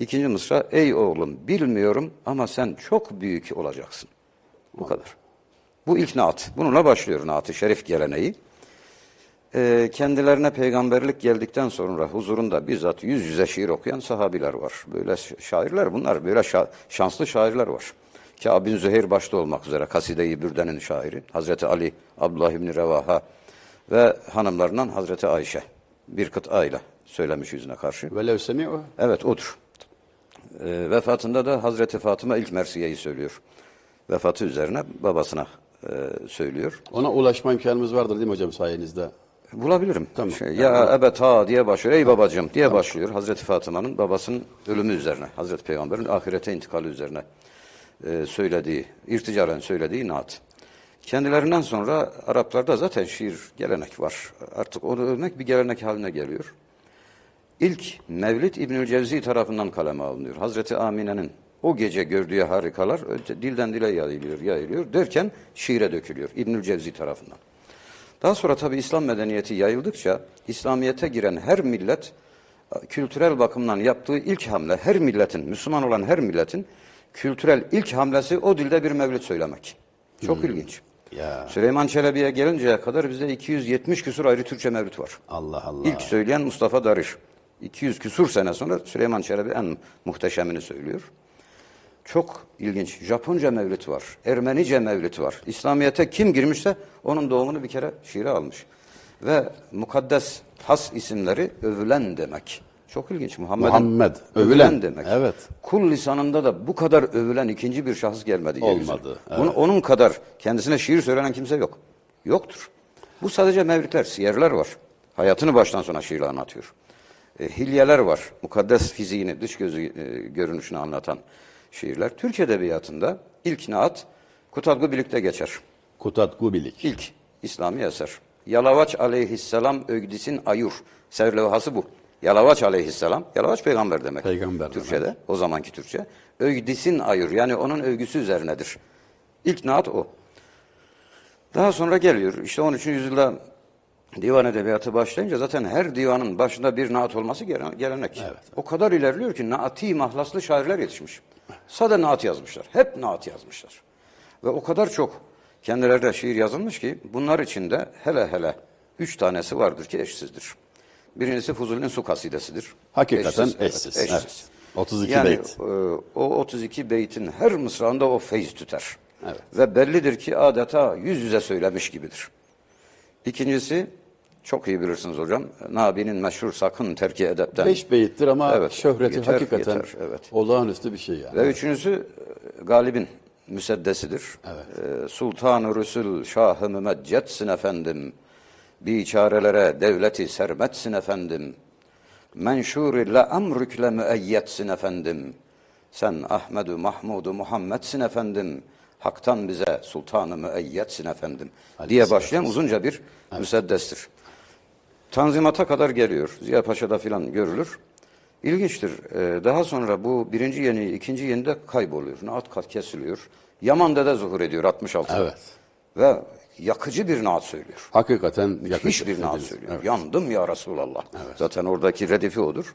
Speaker 3: İkinci mısra ey oğlum bilmiyorum ama sen çok büyük olacaksın. Bu kadar. Bu ilk naat. Bununla başlıyor naat-ı şerif geleneği. Ee, kendilerine peygamberlik geldikten sonra huzurunda bizzat yüz yüze şiir okuyan sahabiler var. Böyle şairler bunlar, böyle şa- şanslı şairler var. Kâb bin Züheyr başta olmak üzere Kaside-i Bürde'nin şairi, Hazreti Ali, Abdullah İbni Revaha ve hanımlarından Hazreti Ayşe bir kıtayla söylemiş yüzüne karşı.
Speaker 2: Velev semi'u.
Speaker 3: Evet odur. Ee, vefatında da Hazreti Fatıma ilk Mersiye'yi söylüyor. Vefatı üzerine babasına e, söylüyor.
Speaker 2: Ona ulaşma imkanımız vardır değil mi hocam sayenizde?
Speaker 3: Bulabilirim.
Speaker 2: Tamam.
Speaker 3: Şey, ya ebet ha diye başlıyor. Ey babacığım diye başlıyor. Hazreti Fatıma'nın babasının ölümü üzerine. Hazreti Peygamber'in ahirete intikali üzerine e, söylediği, irticalen söylediği naat. Kendilerinden sonra Araplarda zaten şiir gelenek var. Artık onu övmek bir gelenek haline geliyor. İlk Mevlid İbnül Cevzi tarafından kaleme alınıyor. Hazreti Amine'nin o gece gördüğü harikalar dilden dile yayılıyor, yayılıyor derken şiire dökülüyor İbnül Cevzi tarafından. Daha sonra tabi İslam medeniyeti yayıldıkça İslamiyet'e giren her millet kültürel bakımdan yaptığı ilk hamle her milletin, Müslüman olan her milletin kültürel ilk hamlesi o dilde bir mevlid söylemek. Çok ilginç.
Speaker 2: Ya.
Speaker 3: Süleyman Çelebi'ye gelinceye kadar bizde 270 küsur ayrı Türkçe mevlüt var.
Speaker 2: Allah Allah.
Speaker 3: İlk söyleyen Mustafa Darış. 200 küsur sene sonra Süleyman Çelebi en muhteşemini söylüyor. Çok ilginç. Japonca mevlüt var. Ermenice mevlüt var. İslamiyet'e kim girmişse onun doğumunu bir kere şiire almış. Ve mukaddes has isimleri övülen demek. Çok ilginç. Muhammed'in
Speaker 2: Muhammed,
Speaker 3: övülen,
Speaker 2: övülen.
Speaker 3: demek.
Speaker 2: Evet.
Speaker 3: Kul lisanında da bu kadar övülen ikinci bir şahıs gelmedi.
Speaker 2: Olmadı,
Speaker 3: Bunu- onun kadar kendisine şiir söylenen kimse yok. Yoktur. Bu sadece mevlütler, siyerler var. Hayatını baştan sona şiirle anlatıyor. e, hilyeler var. Mukaddes fiziğini, dış gözü e, görünüşünü anlatan şiirler. Türk edebiyatında ilk naat Kutadgu birlikte geçer.
Speaker 2: Kutat Gubilik.
Speaker 3: İlk İslami eser. Yalavaç aleyhisselam ögdisin ayur. Sever levhası bu. Yalavaç aleyhisselam. Yalavaç peygamber demek.
Speaker 2: Peygamber
Speaker 3: Türkçe'de. O zamanki Türkçe. Ögdisin ayur. Yani onun övgüsü üzerinedir. İlk naat o. Daha sonra geliyor. İşte 13. yüzyılda divan edebiyatı başlayınca zaten her divanın başında bir naat olması gele- gelenek. O kadar ilerliyor ki naati mahlaslı şairler yetişmiş. Sade naat yazmışlar. Hep naat yazmışlar. Ve o kadar çok kendilerine şiir yazılmış ki bunlar içinde hele hele üç tanesi vardır ki eşsizdir. Birincisi Fuzuli'nin su kasidesidir.
Speaker 2: Hakikaten
Speaker 3: evet,
Speaker 2: eşsiz.
Speaker 3: eşsiz.
Speaker 2: Evet. 32
Speaker 3: yani,
Speaker 2: beyt.
Speaker 3: e, o 32 beytin her mısrağında o feyz tüter.
Speaker 2: Evet.
Speaker 3: Ve bellidir ki adeta yüz yüze söylemiş gibidir. İkincisi, çok iyi bilirsiniz hocam, Nabi'nin meşhur sakın terki edepten.
Speaker 2: 5 beyittir ama
Speaker 3: Evet,
Speaker 2: şöhreti
Speaker 3: yeter,
Speaker 2: hakikaten
Speaker 3: yeter, evet.
Speaker 2: olağanüstü bir şey yani.
Speaker 3: Ve üçüncüsü e, Galib'in müseddesidir. Evet. Sultan-ı Rüsül Şah-ı Mümeccetsin efendim. Biçarelere devleti sermetsin efendim. Menşur-i le emrükle müeyyetsin efendim. Sen Ahmedu Mahmudu Muhammedsin efendim. Hak'tan bize sultanı müeyyetsin efendim. diye başlayan uzunca bir müseddestir. Tanzimata kadar geliyor. Ziya Paşa'da filan görülür. İlginçtir. Ee, daha sonra bu birinci yeni, ikinci yeni de kayboluyor. Naat kat kesiliyor. Yaman'da da zuhur ediyor 66.
Speaker 2: Evet.
Speaker 3: Ve yakıcı bir naat söylüyor.
Speaker 2: Hakikaten yakışıklı.
Speaker 3: Hiçbir naat söylüyor.
Speaker 2: Evet.
Speaker 3: Yandım ya Resulallah. Zaten oradaki redifi odur.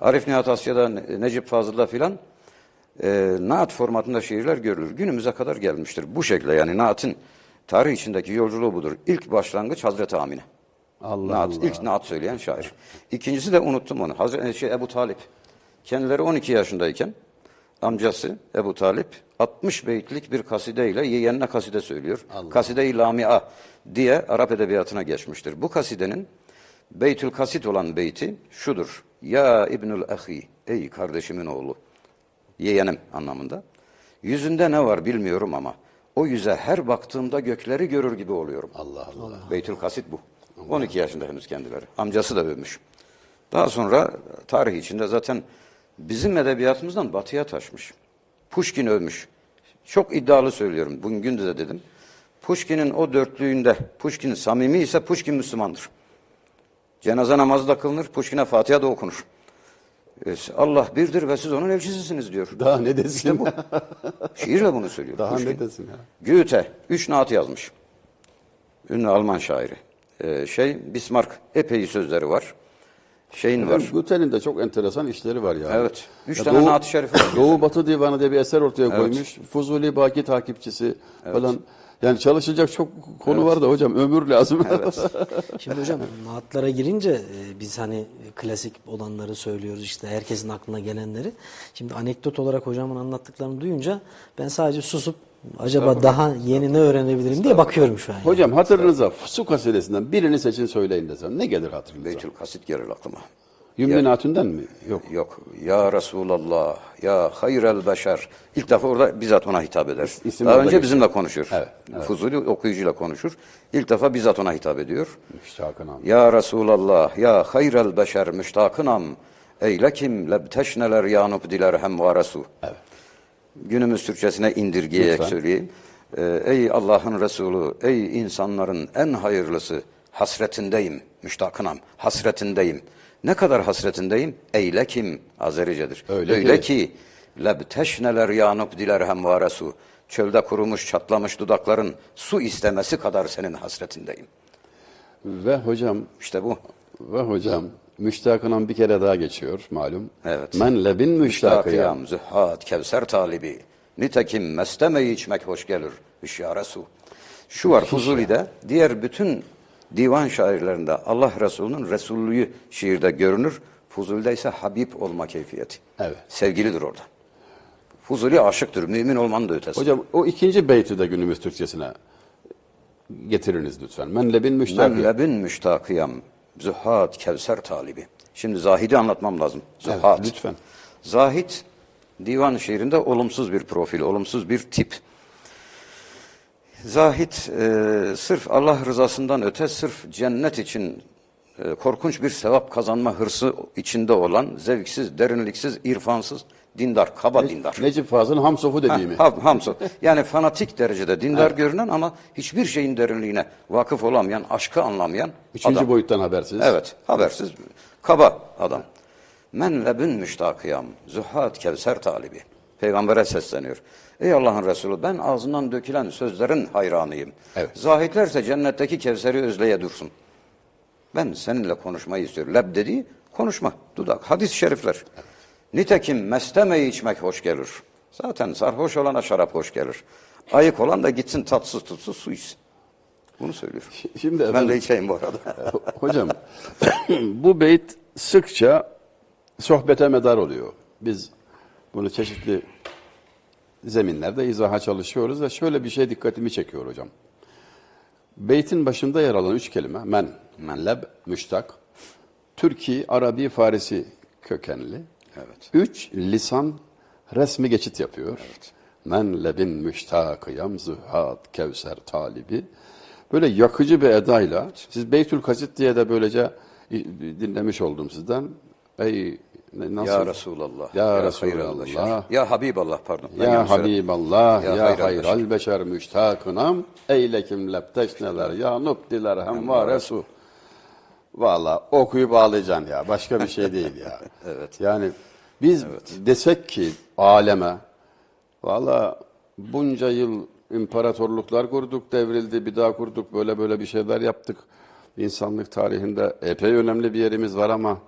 Speaker 3: Arif Nihat Asya'da, Ne- Necip Fazıl'da filan e, naat formatında şiirler görülür. Günümüze kadar gelmiştir. Bu şekilde yani naatın tarih içindeki yolculuğu budur. İlk başlangıç Hazreti Amine.
Speaker 2: Allah
Speaker 3: Naat,
Speaker 2: Allah.
Speaker 3: ilk naat söyleyen şair. İkincisi de unuttum onu. Hazreti şey, Ebu Talip. Kendileri 12 yaşındayken amcası Ebu Talip 60 beytlik bir kasideyle yeğenine kaside söylüyor. Kaside-i Lamia diye Arap edebiyatına geçmiştir. Bu kasidenin Beytül Kasit olan beyti şudur. Ya İbnül Ahi, ey kardeşimin oğlu, yeğenim anlamında. Yüzünde ne var bilmiyorum ama o yüze her baktığımda gökleri görür gibi oluyorum.
Speaker 2: Allah Allah.
Speaker 3: Beytül Kasit bu. 12 yaşında henüz kendileri. Amcası da övmüş. Daha sonra tarih içinde zaten bizim edebiyatımızdan batıya taşmış. Pushkin övmüş. Çok iddialı söylüyorum. Bugün de dedim. Pushkin'in o dörtlüğünde Pushkin samimi ise Pushkin Müslümandır. Cenaze namazı da kılınır. Pushkin'e Fatiha da okunur. E, Allah birdir ve siz onun elçisisiniz diyor.
Speaker 2: Daha ne desin?
Speaker 3: bu. Şiirle bunu söylüyor.
Speaker 2: Daha
Speaker 3: Pushkin.
Speaker 2: ne desin ya?
Speaker 3: Goethe üç naat yazmış. Ünlü Alman şairi. Ee, şey Bismarck epey sözleri var. Şeyin var.
Speaker 2: Guten'in de çok enteresan işleri var ya.
Speaker 3: Evet. Üç
Speaker 2: Ya
Speaker 3: tane
Speaker 2: Doğu-
Speaker 3: Naat-ı Şerif var.
Speaker 2: Doğu Batı Divanı diye bir eser ortaya koymuş. Fuzuli Baki takipçisi falan. Yani çalışacak çok konu var da hocam ömür lazım.
Speaker 1: Şimdi hocam naatlara girince e, biz hani klasik olanları söylüyoruz işte herkesin aklına gelenleri. Şimdi anekdot olarak hocamın anlattıklarını duyunca ben sadece susup acaba daha yeni ne öğrenebilirim diye bakıyorum şu an. yani.
Speaker 2: hocam hatırınıza su kasidesinden birini seçin söyleyin desem ne gelir hatırınıza?
Speaker 3: Beytül Kasit gelir aklıma.
Speaker 2: Yümmin Hatun'dan mi? Yok.
Speaker 3: Yok. Ya Resulallah, ya hayrel beşer. İlk defa orada bizzat ona hitap eder.
Speaker 2: İsim
Speaker 3: Daha
Speaker 2: orada
Speaker 3: önce
Speaker 2: geçiyor.
Speaker 3: bizimle konuşur.
Speaker 2: Evet, evet.
Speaker 3: Fuzuli okuyucuyla konuşur. İlk defa bizzat ona hitap ediyor.
Speaker 2: Müştakın abi.
Speaker 3: Ya Resulallah, ya hayrel beşer müştakınam. Eyle kim lebteşneler yanıp diler hem varesu.
Speaker 2: Evet.
Speaker 3: Günümüz Türkçesine indirgeyerek
Speaker 2: Lütfen.
Speaker 3: söyleyeyim. Ee, ey Allah'ın Resulü, ey insanların en hayırlısı, hasretindeyim, müştakınam, hasretindeyim. Ne kadar hasretindeyim? Eyle kim? Azericedir.
Speaker 2: Öyle
Speaker 3: Öyle,
Speaker 2: ki-
Speaker 3: ki, lebteşneler yanıp diler hem varesu. Çölde kurumuş, çatlamış dudakların su istemesi kadar senin hasretindeyim.
Speaker 2: Ve hocam
Speaker 3: İşte bu.
Speaker 2: ve hocam Müştakınan bir kere daha geçiyor malum.
Speaker 3: Evet.
Speaker 2: Men lebin müştakıyam.
Speaker 3: Zühhat, kevser talibi. Nitekim mestemeyi içmek hoş gelir. Hüşyare su. Şu var Fuzuli'de, diğer bütün divan şairlerinde Allah Resulü'nün Resullüğü şiirde görünür. Fuzuli'de ise Habib olma keyfiyeti.
Speaker 2: Evet.
Speaker 3: Sevgilidir orada. Fuzuli aşıktır, mümin olmanın da ötesi.
Speaker 2: Hocam o ikinci beyti de günümüz Türkçesine getiriniz lütfen. Men lebin müştakıyam.
Speaker 3: Men lebin müştakıyam, zühhat, kevser talibi. Şimdi Zahid'i anlatmam lazım.
Speaker 2: Evet,
Speaker 3: Zühhat.
Speaker 2: lütfen.
Speaker 3: Zahid divan şiirinde olumsuz bir profil, olumsuz bir tip. Zahid e, sırf Allah rızasından öte sırf cennet için e, korkunç bir sevap kazanma hırsı içinde olan zevksiz, derinliksiz, irfansız dindar, kaba dindar.
Speaker 2: Necip Fazıl'ın Hamsof'u dediğimi.
Speaker 3: Ha, hamso. Yani fanatik derecede dindar görünen ama hiçbir şeyin derinliğine vakıf olamayan, aşkı anlamayan
Speaker 2: Üçüncü
Speaker 3: adam.
Speaker 2: boyuttan habersiz.
Speaker 3: Evet, habersiz, kaba adam. Men lebün müştakıyam, zühad kevser talibi. Peygamber'e sesleniyor. Ey Allah'ın Resulü ben ağzından dökülen sözlerin hayranıyım.
Speaker 2: Evet.
Speaker 3: Zahitlerse cennetteki Kevser'i özleye dursun. Ben seninle konuşmayı istiyorum. Leb dediği konuşma, dudak, hadis-i şerifler. Nitekim mestemeyi içmek hoş gelir. Zaten sarhoş olana şarap hoş gelir. Ayık olan da gitsin tatsız tutsuz su içsin. Bunu söylüyor.
Speaker 2: Şimdi
Speaker 3: Ben
Speaker 2: efendim,
Speaker 3: de içeyim bu arada.
Speaker 2: hocam bu beyt sıkça sohbete medar oluyor. Biz bunu çeşitli zeminlerde izaha çalışıyoruz ve şöyle bir şey dikkatimi çekiyor hocam. Beytin başında yer alan üç kelime men, menleb, müştak, Türki, Arabi, Farisi kökenli.
Speaker 3: Evet.
Speaker 2: Üç lisan resmi geçit yapıyor. Men lebin müştakıyam zühad kevser talibi. Böyle yakıcı bir edayla, siz Beytül Kasit diye de böylece dinlemiş oldum sizden. Ey nasıl?
Speaker 3: Ya Resulallah.
Speaker 2: Ya
Speaker 3: beşer.
Speaker 2: Resulallah.
Speaker 3: Ya Habiballah pardon. Ben
Speaker 2: Ya. Habiballah,
Speaker 3: Ya
Speaker 2: ya,
Speaker 3: hayral
Speaker 2: beşer müştakınam, eylekim lepteşneler, ya nubdiler hem var resu. Valla okuyup ağlayacaksın ya, başka bir şey değil ya.
Speaker 3: Evet.
Speaker 2: Yani biz desek ki aleme, valla bunca yıl imparatorluklar kurduk, devrildi, bir daha kurduk, böyle böyle bir şeyler yaptık. İnsanlık tarihinde epey önemli bir yerimiz var ama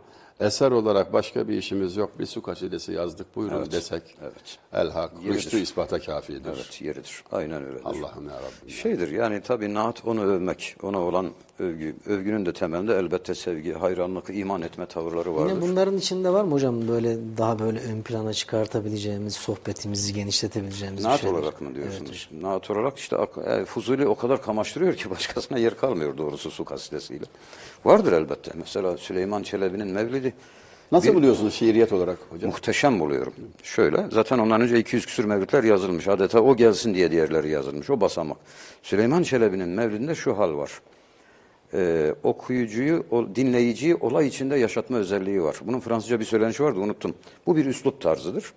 Speaker 2: eser olarak başka bir işimiz yok. Bir su kasidesi yazdık, buyurun
Speaker 3: Evet,
Speaker 2: desek.
Speaker 3: evet.
Speaker 2: El hak,
Speaker 3: Yeridir.
Speaker 2: rüştü ispata kafidir.
Speaker 3: Evet yeridir. Aynen öyledir.
Speaker 2: Allah'ım ya Rabbim.
Speaker 3: Şeydir yani tabii naat onu övmek, ona olan övgü. Övgünün de temelinde elbette sevgi, hayranlık, iman etme tavırları vardır.
Speaker 1: Yine bunların içinde var mı hocam böyle daha böyle ön plana çıkartabileceğimiz, sohbetimizi genişletebileceğimiz bir
Speaker 3: Naat
Speaker 1: şeyler?
Speaker 3: olarak mı diyorsunuz? Naat olarak işte ak- e, Fuzuli o kadar kamaştırıyor ki başkasına yer kalmıyor doğrusu su kasidesiyle. Vardır elbette. Mesela Süleyman Çelebi'nin Mevlidi
Speaker 2: Nasıl
Speaker 3: Bir-
Speaker 2: buluyorsunuz şiiriyet olarak hocam?
Speaker 3: muhteşem buluyorum. Şöyle zaten ondan önce 200 küsür mevlütler yazılmış. Adeta o gelsin diye diğerleri yazılmış. O basamak. Süleyman Çelebi'nin mevlidinde şu hal var. Ee, okuyucuyu, o, dinleyiciyi olay içinde yaşatma özelliği var. Bunun Fransızca bir söylenişi vardı unuttum. Bu bir üslup tarzıdır.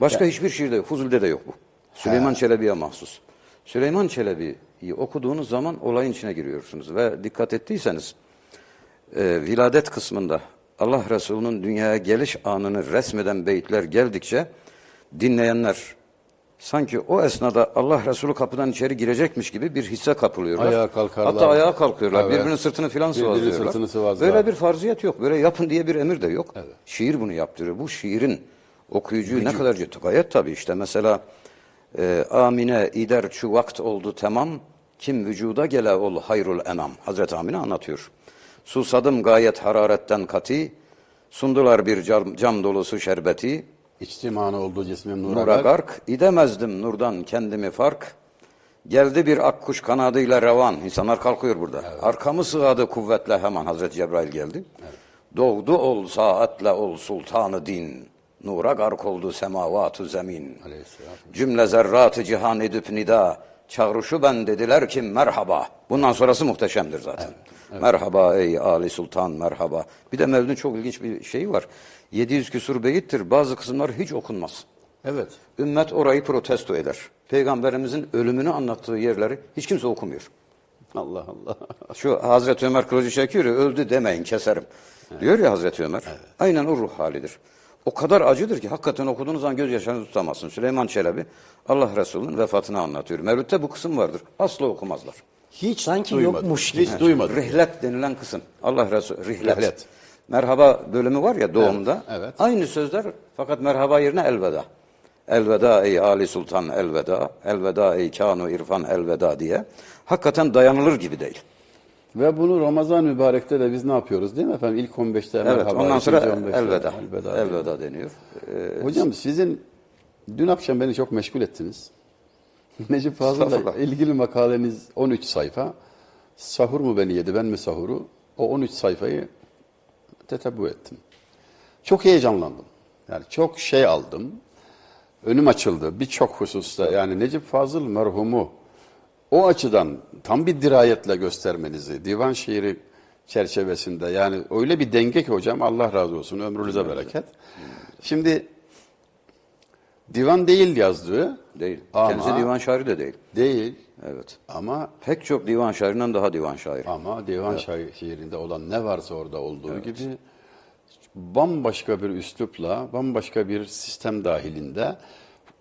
Speaker 3: Başka hiçbir şiirde yok. Fuzul'de de yok bu. Süleyman Çelebi'ye mahsus. Süleyman Çelebi'yi okuduğunuz zaman olayın içine giriyorsunuz. Ve dikkat ettiyseniz e, viladet kısmında Allah Resulü'nün dünyaya geliş anını resmeden beyitler geldikçe dinleyenler sanki o esnada Allah Resulü kapıdan içeri girecekmiş gibi bir hisse kapılıyorlar.
Speaker 2: Ayağa kalkarlar.
Speaker 3: Hatta ayağa kalkıyorlar.
Speaker 2: Evet.
Speaker 3: Birbirinin sırtını filan
Speaker 2: Birbirinin
Speaker 3: sıvazlıyorlar.
Speaker 2: sırtını.
Speaker 3: Böyle bir farziyet yok. Böyle yapın diye bir emir de yok. Şiir bunu yaptırıyor. Bu şiirin okuyucuyu ne kadar ciddi. Gayet tabii işte mesela e, Amine ider şu vakt oldu tamam kim vücuda gele ol hayrul enam. Hazreti Amine anlatıyor. Susadım gayet hararetten kati sundular bir cam, cam dolusu şerbeti
Speaker 2: İçtimana olduğu cismin nura,
Speaker 3: nura
Speaker 2: gark.
Speaker 3: gark idemezdim nurdan kendimi fark. Geldi bir akkuş kanadıyla revan. İnsanlar kalkıyor burada. Arkamı sığadı kuvvetle hemen Hazreti Cebrail geldi. Doğdu ol saatle ol sultanı din. Nura gark oldu semavatu zemin.
Speaker 2: Aleyhisselam.
Speaker 3: cümle zerratı cihan edip nida. Çağrışu ben dediler ki merhaba. Bundan sonrası muhteşemdir zaten. Merhaba ey Ali Sultan merhaba. Bir de Mevlid'in çok ilginç bir şeyi var 700 küsur beyittir bazı kısımlar hiç okunmaz
Speaker 2: Evet.
Speaker 3: Ümmet orayı protesto eder. Peygamberimizin ölümünü anlattığı yerleri hiç kimse okumuyor.
Speaker 2: Allah Allah.
Speaker 3: Şu Hazreti Ömer kılıcı çekiyor ya öldü demeyin keserim. Diyor ya Hazreti Ömer. Aynen o ruh halidir. O kadar acıdır ki hakikaten okuduğunuz zaman gözyaşlarınızı tutamazsın. Süleyman Çelebi Allah Resulü'nün vefatını anlatıyor. Mevlüt'te bu kısım vardır. Asla okumazlar.
Speaker 1: Hiç sanki
Speaker 2: Duymadım.
Speaker 1: yokmuş gibi.
Speaker 2: Hiç duymadım.
Speaker 3: Rihlet denilen kısım. Allah Resulü rihlet.
Speaker 2: Rihlet.
Speaker 3: Merhaba bölümü var ya doğumda.
Speaker 2: Evet, evet.
Speaker 3: Aynı sözler fakat merhaba yerine elveda. Elveda ey Ali Sultan elveda. Elveda ey Kanu İrfan elveda diye. Hakikaten dayanılır gibi değil.
Speaker 2: Ve bunu Ramazan mübarekte de biz ne yapıyoruz değil mi efendim? İlk 15'te
Speaker 3: Evet
Speaker 2: merhaba.
Speaker 3: ondan sonra
Speaker 2: 15'te
Speaker 3: elveda.
Speaker 2: elveda.
Speaker 3: Elveda, deniyor. Ee,
Speaker 2: Hocam sizin dün akşam beni çok meşgul ettiniz. Necip Fazıl'la ilgili makaleniz 13 sayfa. Sahur mu beni yedi ben mi sahuru? O 13 sayfayı tetebbü ettim. Çok heyecanlandım. Yani çok şey aldım. Önüm açıldı birçok hususta. Yani Necip Fazıl merhumu o açıdan tam bir dirayetle göstermenizi, divan şiiri çerçevesinde yani öyle bir denge ki hocam Allah razı olsun ömrünüze bereket. Şimdi divan değil yazdığı
Speaker 3: Değil.
Speaker 2: Ama-
Speaker 3: Kendisi divan şairi de değil.
Speaker 2: değil
Speaker 3: Evet.
Speaker 2: ama
Speaker 3: Pek çok divan şairinden daha divan şairi.
Speaker 2: ama divan şair- şiirinde olan ne varsa orada olduğu gibi bambaşka bir üslupla, bambaşka bir sistem dahilinde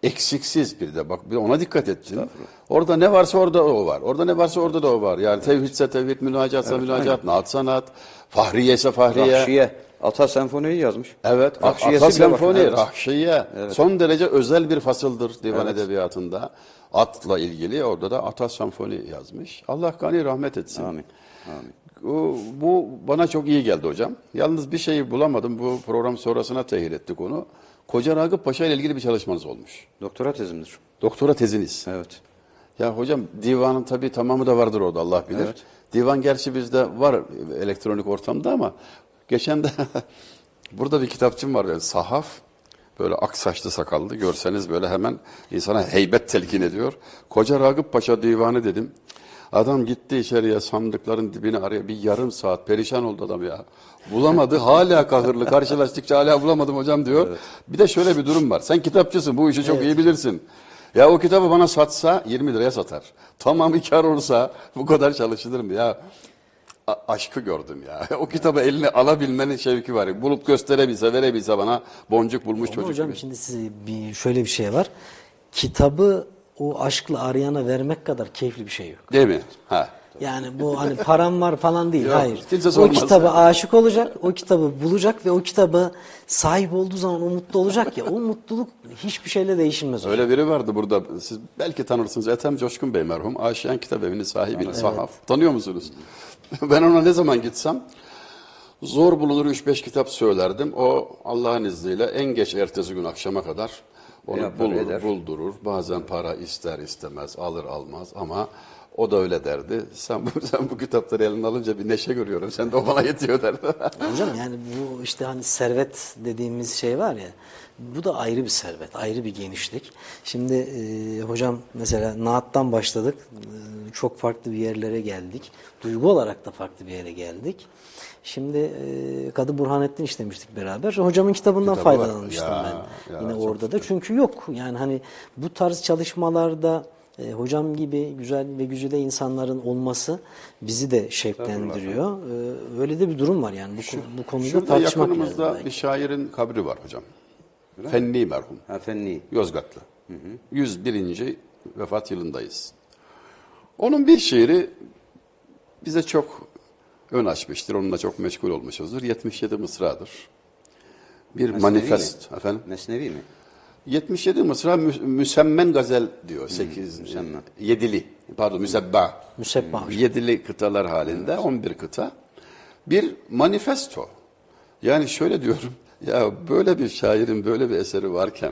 Speaker 2: eksiksiz bir de bak bir ona dikkat ettin. Orada ne varsa orada o var. Orada ne varsa orada da o var. Yani tevhidse tevhid, münacatsa münacat, naat sanat, fahriye ise fahriye.
Speaker 3: Rahşiye. Ata senfoniyi yazmış.
Speaker 2: Evet,
Speaker 3: Rahşiyesi
Speaker 2: Ata. Senfoni,
Speaker 3: Evet.
Speaker 2: Rahşiye. Son derece özel bir fasıldır divan edebiyatında. Atla ilgili orada da Ata Senfoni yazmış. Allah gani rahmet etsin.
Speaker 3: Amin. Amin.
Speaker 2: Bu, bu bana çok iyi geldi hocam. Yalnız bir şeyi bulamadım. Bu program sonrasına tehir ettik onu. Koca Ragıp Paşa ile ilgili bir çalışmanız olmuş.
Speaker 3: Doktora tezimdir.
Speaker 2: Doktora teziniz.
Speaker 3: Evet.
Speaker 2: Ya hocam divanın tabii tamamı da vardır orada Allah bilir.
Speaker 3: Evet.
Speaker 2: Divan gerçi bizde var elektronik ortamda ama geçen de burada bir kitapçım var yani sahaf böyle ak saçlı sakallı görseniz böyle hemen insana heybet telkin ediyor. Koca Ragıp Paşa divanı dedim. Adam gitti içeriye sandıkların dibine araya bir yarım saat perişan oldu adam ya. Bulamadı hala kahırlı karşılaştıkça hala bulamadım hocam diyor. Bir de şöyle bir durum var. Sen kitapçısın bu işi çok iyi bilirsin. Ya o kitabı bana satsa 20 liraya satar. Tamamı kar olursa bu kadar çalışılır mı ya? Aşkı gördüm ya. O kitabı eline alabilmenin şevki var. Bulup gösterebilse, verebilse bana boncuk bulmuş
Speaker 1: Ama
Speaker 2: çocuk
Speaker 1: hocam
Speaker 2: gibi.
Speaker 1: şimdi size bir şöyle bir şey var. Kitabı o aşkla arayana vermek kadar keyifli bir şey yok.
Speaker 2: Değil mi? Ha.
Speaker 1: Yani bu hani param var falan değil.
Speaker 2: Yok,
Speaker 1: Hayır.
Speaker 2: kimse
Speaker 1: O kitaba aşık olacak, o kitabı bulacak ve o kitabı sahip olduğu zaman o mutlu olacak ya. O mutluluk hiçbir şeyle değişilmez. hocam.
Speaker 2: Öyle biri vardı burada. Siz belki tanırsınız. Ethem Coşkun Bey merhum. Aşiyan Kitap Evi'nin sahibi. Sahaf. Tanıyor musunuz? ben ona ne zaman gitsem zor bulunur 3-5 kitap söylerdim. O Allah'ın izniyle en geç ertesi gün akşama kadar onu
Speaker 3: Yapar,
Speaker 2: bulur,
Speaker 3: eder.
Speaker 2: buldurur. Bazen para ister istemez, alır almaz ama o da öyle derdi. Sen bu, sen bu kitapları eline alınca bir neşe görüyorum. Sen de o bana yetiyor derdi.
Speaker 1: Hocam yani bu işte hani servet dediğimiz şey var ya bu da ayrı bir servet, ayrı bir genişlik. Şimdi e, hocam mesela Naat'tan başladık. E, çok farklı bir yerlere geldik. Duygu olarak da farklı bir yere geldik. Şimdi e, Kadı Burhanettin işlemiştik beraber. Hocamın kitabından
Speaker 2: Kitabı var.
Speaker 1: faydalanmıştım
Speaker 2: Ya,
Speaker 1: ben.
Speaker 2: ya,
Speaker 1: Yine orada da. Çünkü yok. Yani hani bu tarz çalışmalarda e, hocam gibi güzel ve güzide insanların olması bizi de şevklendiriyor. E, öyle de bir durum var yani. Bu, konu- bu konuda
Speaker 2: Şurada
Speaker 1: tartışmak
Speaker 2: yakınımızda
Speaker 1: lazım.
Speaker 2: bir
Speaker 1: belki.
Speaker 2: şairin kabri var hocam. Fenni merhum.
Speaker 3: Ha fenni.
Speaker 2: Yozgatlı. 101. vefat yılındayız. Onun bir şiiri bize çok ön açmıştır. Onunla çok meşgul olmuşuzdur. 77 mısradır. Bir
Speaker 3: Mesnevi
Speaker 2: manifest
Speaker 3: mi?
Speaker 2: efendim.
Speaker 3: Mesnevi mi?
Speaker 2: 77 mısra mü- müsemmen gazel diyor. 8
Speaker 3: müsemmen.
Speaker 2: yedili pardon müsebba.
Speaker 1: Müsebba hocam.
Speaker 2: Yedili kıtalar halinde 11 kıta. Bir manifesto. Yani şöyle diyorum. Ya böyle bir şairin böyle bir eseri varken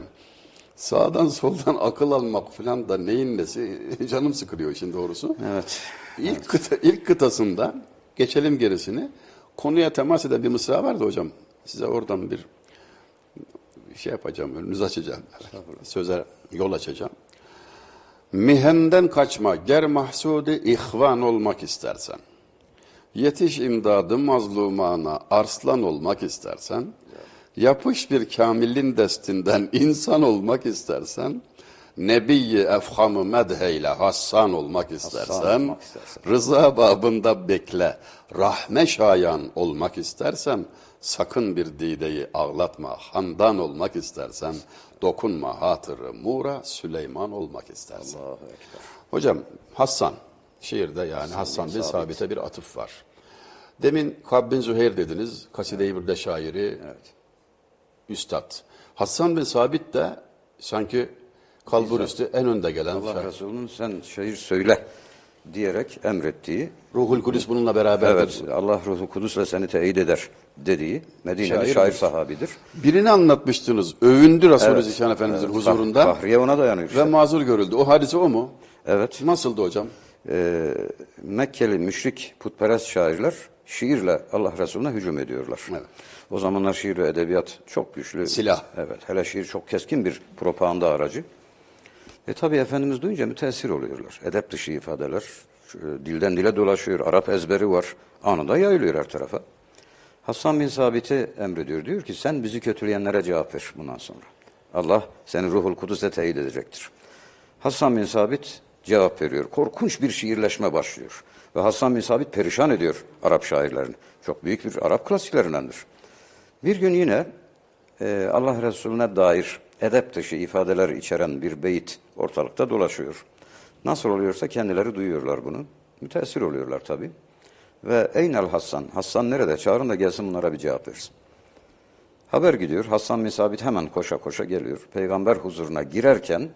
Speaker 2: sağdan soldan akıl almak falan da neyin nesi canım sıkılıyor işin doğrusu.
Speaker 3: Evet.
Speaker 2: İlk, kıta, ilk kıtasında geçelim gerisini konuya temas eden bir mısra vardı hocam. Size oradan bir şey yapacağım, önünüzü açacağım. Söze yol açacağım. Mihenden kaçma, ger mahsudi ihvan olmak istersen. Yetiş imdadı mazlumana, arslan olmak istersen. Yapış bir kamilin destinden insan olmak istersen. Nebiyi efhamı medheyle hassan olmak istersen.
Speaker 3: olmak istersen.
Speaker 2: Rıza babında bekle, rahme şayan olmak istersen, sakın bir dideyi ağlatma, handan olmak istersen, dokunma hatırı Mura, Süleyman olmak istersen. Hocam Hassan, şiirde yani Hassan bin Sabit'e bir atıf var. Demin Kabbin Züheyr dediniz, Kaside-i Bürde şairi, üstad. Hassan bin Sabit de sanki kalbur üstü en önde gelen
Speaker 3: Allah
Speaker 2: şair.
Speaker 3: Resulü'nün sen şair söyle diyerek emrettiği,
Speaker 2: Ruhul Kudüs bununla beraber.
Speaker 3: evet Allah Ruhu Kudüs'le seni teyit eder dediği Medine'li
Speaker 2: Şair
Speaker 3: şair, sahabidir.
Speaker 2: Birini anlatmıştınız. Övündü Resulü
Speaker 3: Evet.
Speaker 2: Zişan Efendimizin
Speaker 3: Evet.
Speaker 2: huzurunda.
Speaker 3: Fah- Fahriye ona dayanıyor işte.
Speaker 2: Ve mazur görüldü. O hadise o mu?
Speaker 3: Evet.
Speaker 2: Nasıldı hocam?
Speaker 3: Ee, Mekkeli müşrik putperest şairler şiirle Allah Resulüne hücum ediyorlar.
Speaker 2: Evet.
Speaker 3: O zamanlar şiir ve edebiyat çok güçlü.
Speaker 2: Silah.
Speaker 3: Evet. Hele şiir çok keskin bir propaganda aracı. E tabi Efendimiz duyunca müteessir oluyorlar. Edep dışı ifadeler, Şu, Dilden dile dolaşıyor. Arap ezberi var. Anında yayılıyor her tarafa. Hasan bin Sabit'i emrediyor. Diyor ki sen bizi kötüleyenlere cevap ver bundan sonra. Allah seni ruhul kudüsle teyit edecektir. Hasan bin Sabit cevap veriyor. Korkunç bir şiirleşme başlıyor. Ve Hasan bin Sabit perişan ediyor Arap şairlerini. Çok büyük bir Arap klasiklerindendir. Bir gün yine e, Allah Resulüne dair edep dışı ifadeler içeren bir beyit ortalıkta dolaşıyor. Nasıl oluyorsa kendileri duyuyorlar bunu. Müteessir oluyorlar tabii. Ve Eynel Hassan, Hassan nerede? Çağırın da gelsin bunlara bir cevap versin. Haber gidiyor. Hassan bin Sabit hemen koşa koşa geliyor. Peygamber huzuruna girerken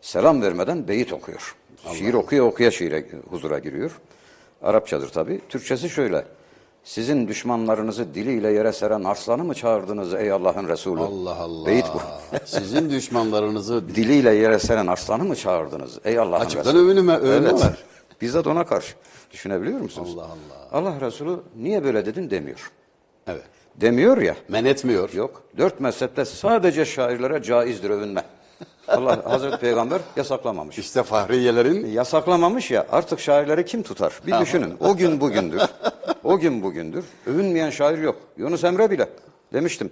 Speaker 3: selam vermeden beyit okuyor. Şiir okuya okuya şiire huzura giriyor. Arapçadır tabii. Türkçesi şöyle. Sizin düşmanlarınızı diliyle yere seren arslanı mı çağırdınız ey Allah'ın Resulü?
Speaker 2: Allah Allah.
Speaker 3: Beyit bu.
Speaker 2: Sizin düşmanlarınızı
Speaker 3: diliyle yere seren arslanı mı çağırdınız ey Allah'ın
Speaker 2: Açıktan
Speaker 3: Resulü?
Speaker 2: övünme, övünme
Speaker 3: evet.
Speaker 2: var.
Speaker 3: Bizzat ona karşı. Düşünebiliyor musunuz?
Speaker 2: Allah Allah.
Speaker 3: Allah Resulü niye böyle dedin demiyor.
Speaker 2: Evet.
Speaker 3: Demiyor ya.
Speaker 2: Men etmiyor.
Speaker 3: Yok. Dört mezhepte sadece şairlere caizdir övünme. Allah Hazreti Peygamber yasaklamamış.
Speaker 2: İşte fahriyelerin
Speaker 3: Yasaklamamış ya artık şairleri kim tutar? Bir düşünün. O gün bugündür. O gün bugündür. Övünmeyen şair yok. Yunus Emre bile. Demiştim.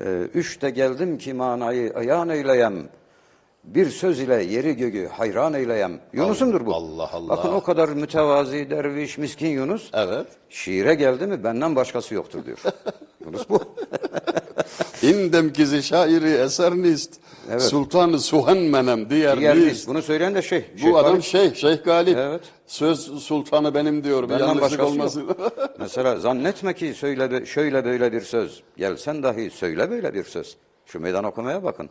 Speaker 3: Ee, üçte geldim ki manayı ayan eyleyem. Bir söz ile yeri göğü hayran eyleyem. Yunus'undur bu.
Speaker 2: Allah Allah.
Speaker 3: Bakın o kadar mütevazi, derviş, miskin Yunus.
Speaker 2: Evet.
Speaker 3: Şiire geldi mi benden başkası yoktur diyor. Yunus bu.
Speaker 2: indem kizi şairi eser nist. Sultanı suhan menem diğer
Speaker 3: Diğer
Speaker 2: nist.
Speaker 3: Bunu söyleyen de şey.
Speaker 2: Bu
Speaker 3: Şeyh
Speaker 2: adam
Speaker 3: Galip.
Speaker 2: şey, Şeyh Galip.
Speaker 3: Evet.
Speaker 2: Söz sultanı benim diyor. Bir
Speaker 3: Benden
Speaker 2: yanlışlık
Speaker 3: yok. Mesela zannetme ki söyle şöyle böyle bir söz. Gelsen dahi söyle böyle bir söz. Şu meydan okumaya bakın.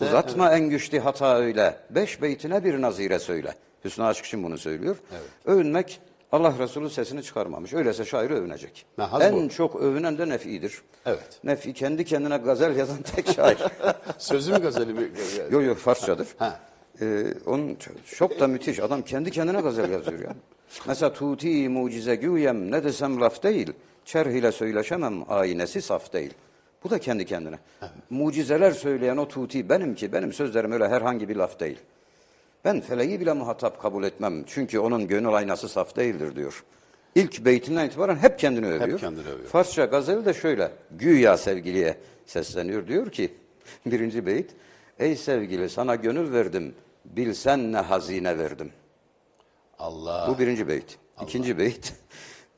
Speaker 3: Uzatma en güçlü hata öyle. Beş beytine bir nazire söyle. Hüsnü Aşk için bunu söylüyor. Övünmek Allah Resulü sesini çıkarmamış. Öyleyse şairi övünecek.
Speaker 2: Ha,
Speaker 3: en
Speaker 2: bu.
Speaker 3: çok övünen de Nefi'dir.
Speaker 2: Evet.
Speaker 3: Nefi kendi kendine gazel yazan tek şair.
Speaker 2: Sözüm gazeli mi?
Speaker 3: Yok yok Farsçadır.
Speaker 2: Ha.
Speaker 3: Ee, onun çok da müthiş. Adam kendi kendine gazel yazıyor ya. Mesela tuti mucize güyem ne desem laf değil. Çerh ile söyleşemem aynesi saf değil. Bu da kendi kendine. Mucizeler söyleyen o tuti benim ki benim sözlerim öyle herhangi bir laf değil. Ben feleği bile muhatap kabul etmem. Çünkü onun gönül aynası saf değildir diyor. İlk beytinden itibaren hep kendini övüyor.
Speaker 2: kendini övüyor.
Speaker 3: Farsça gazeli de şöyle. Güya sevgiliye sesleniyor. Diyor ki birinci beyt. Ey sevgili sana gönül verdim. Bilsen ne hazine verdim.
Speaker 2: Allah.
Speaker 3: Bu birinci beyt. İkinci beyt.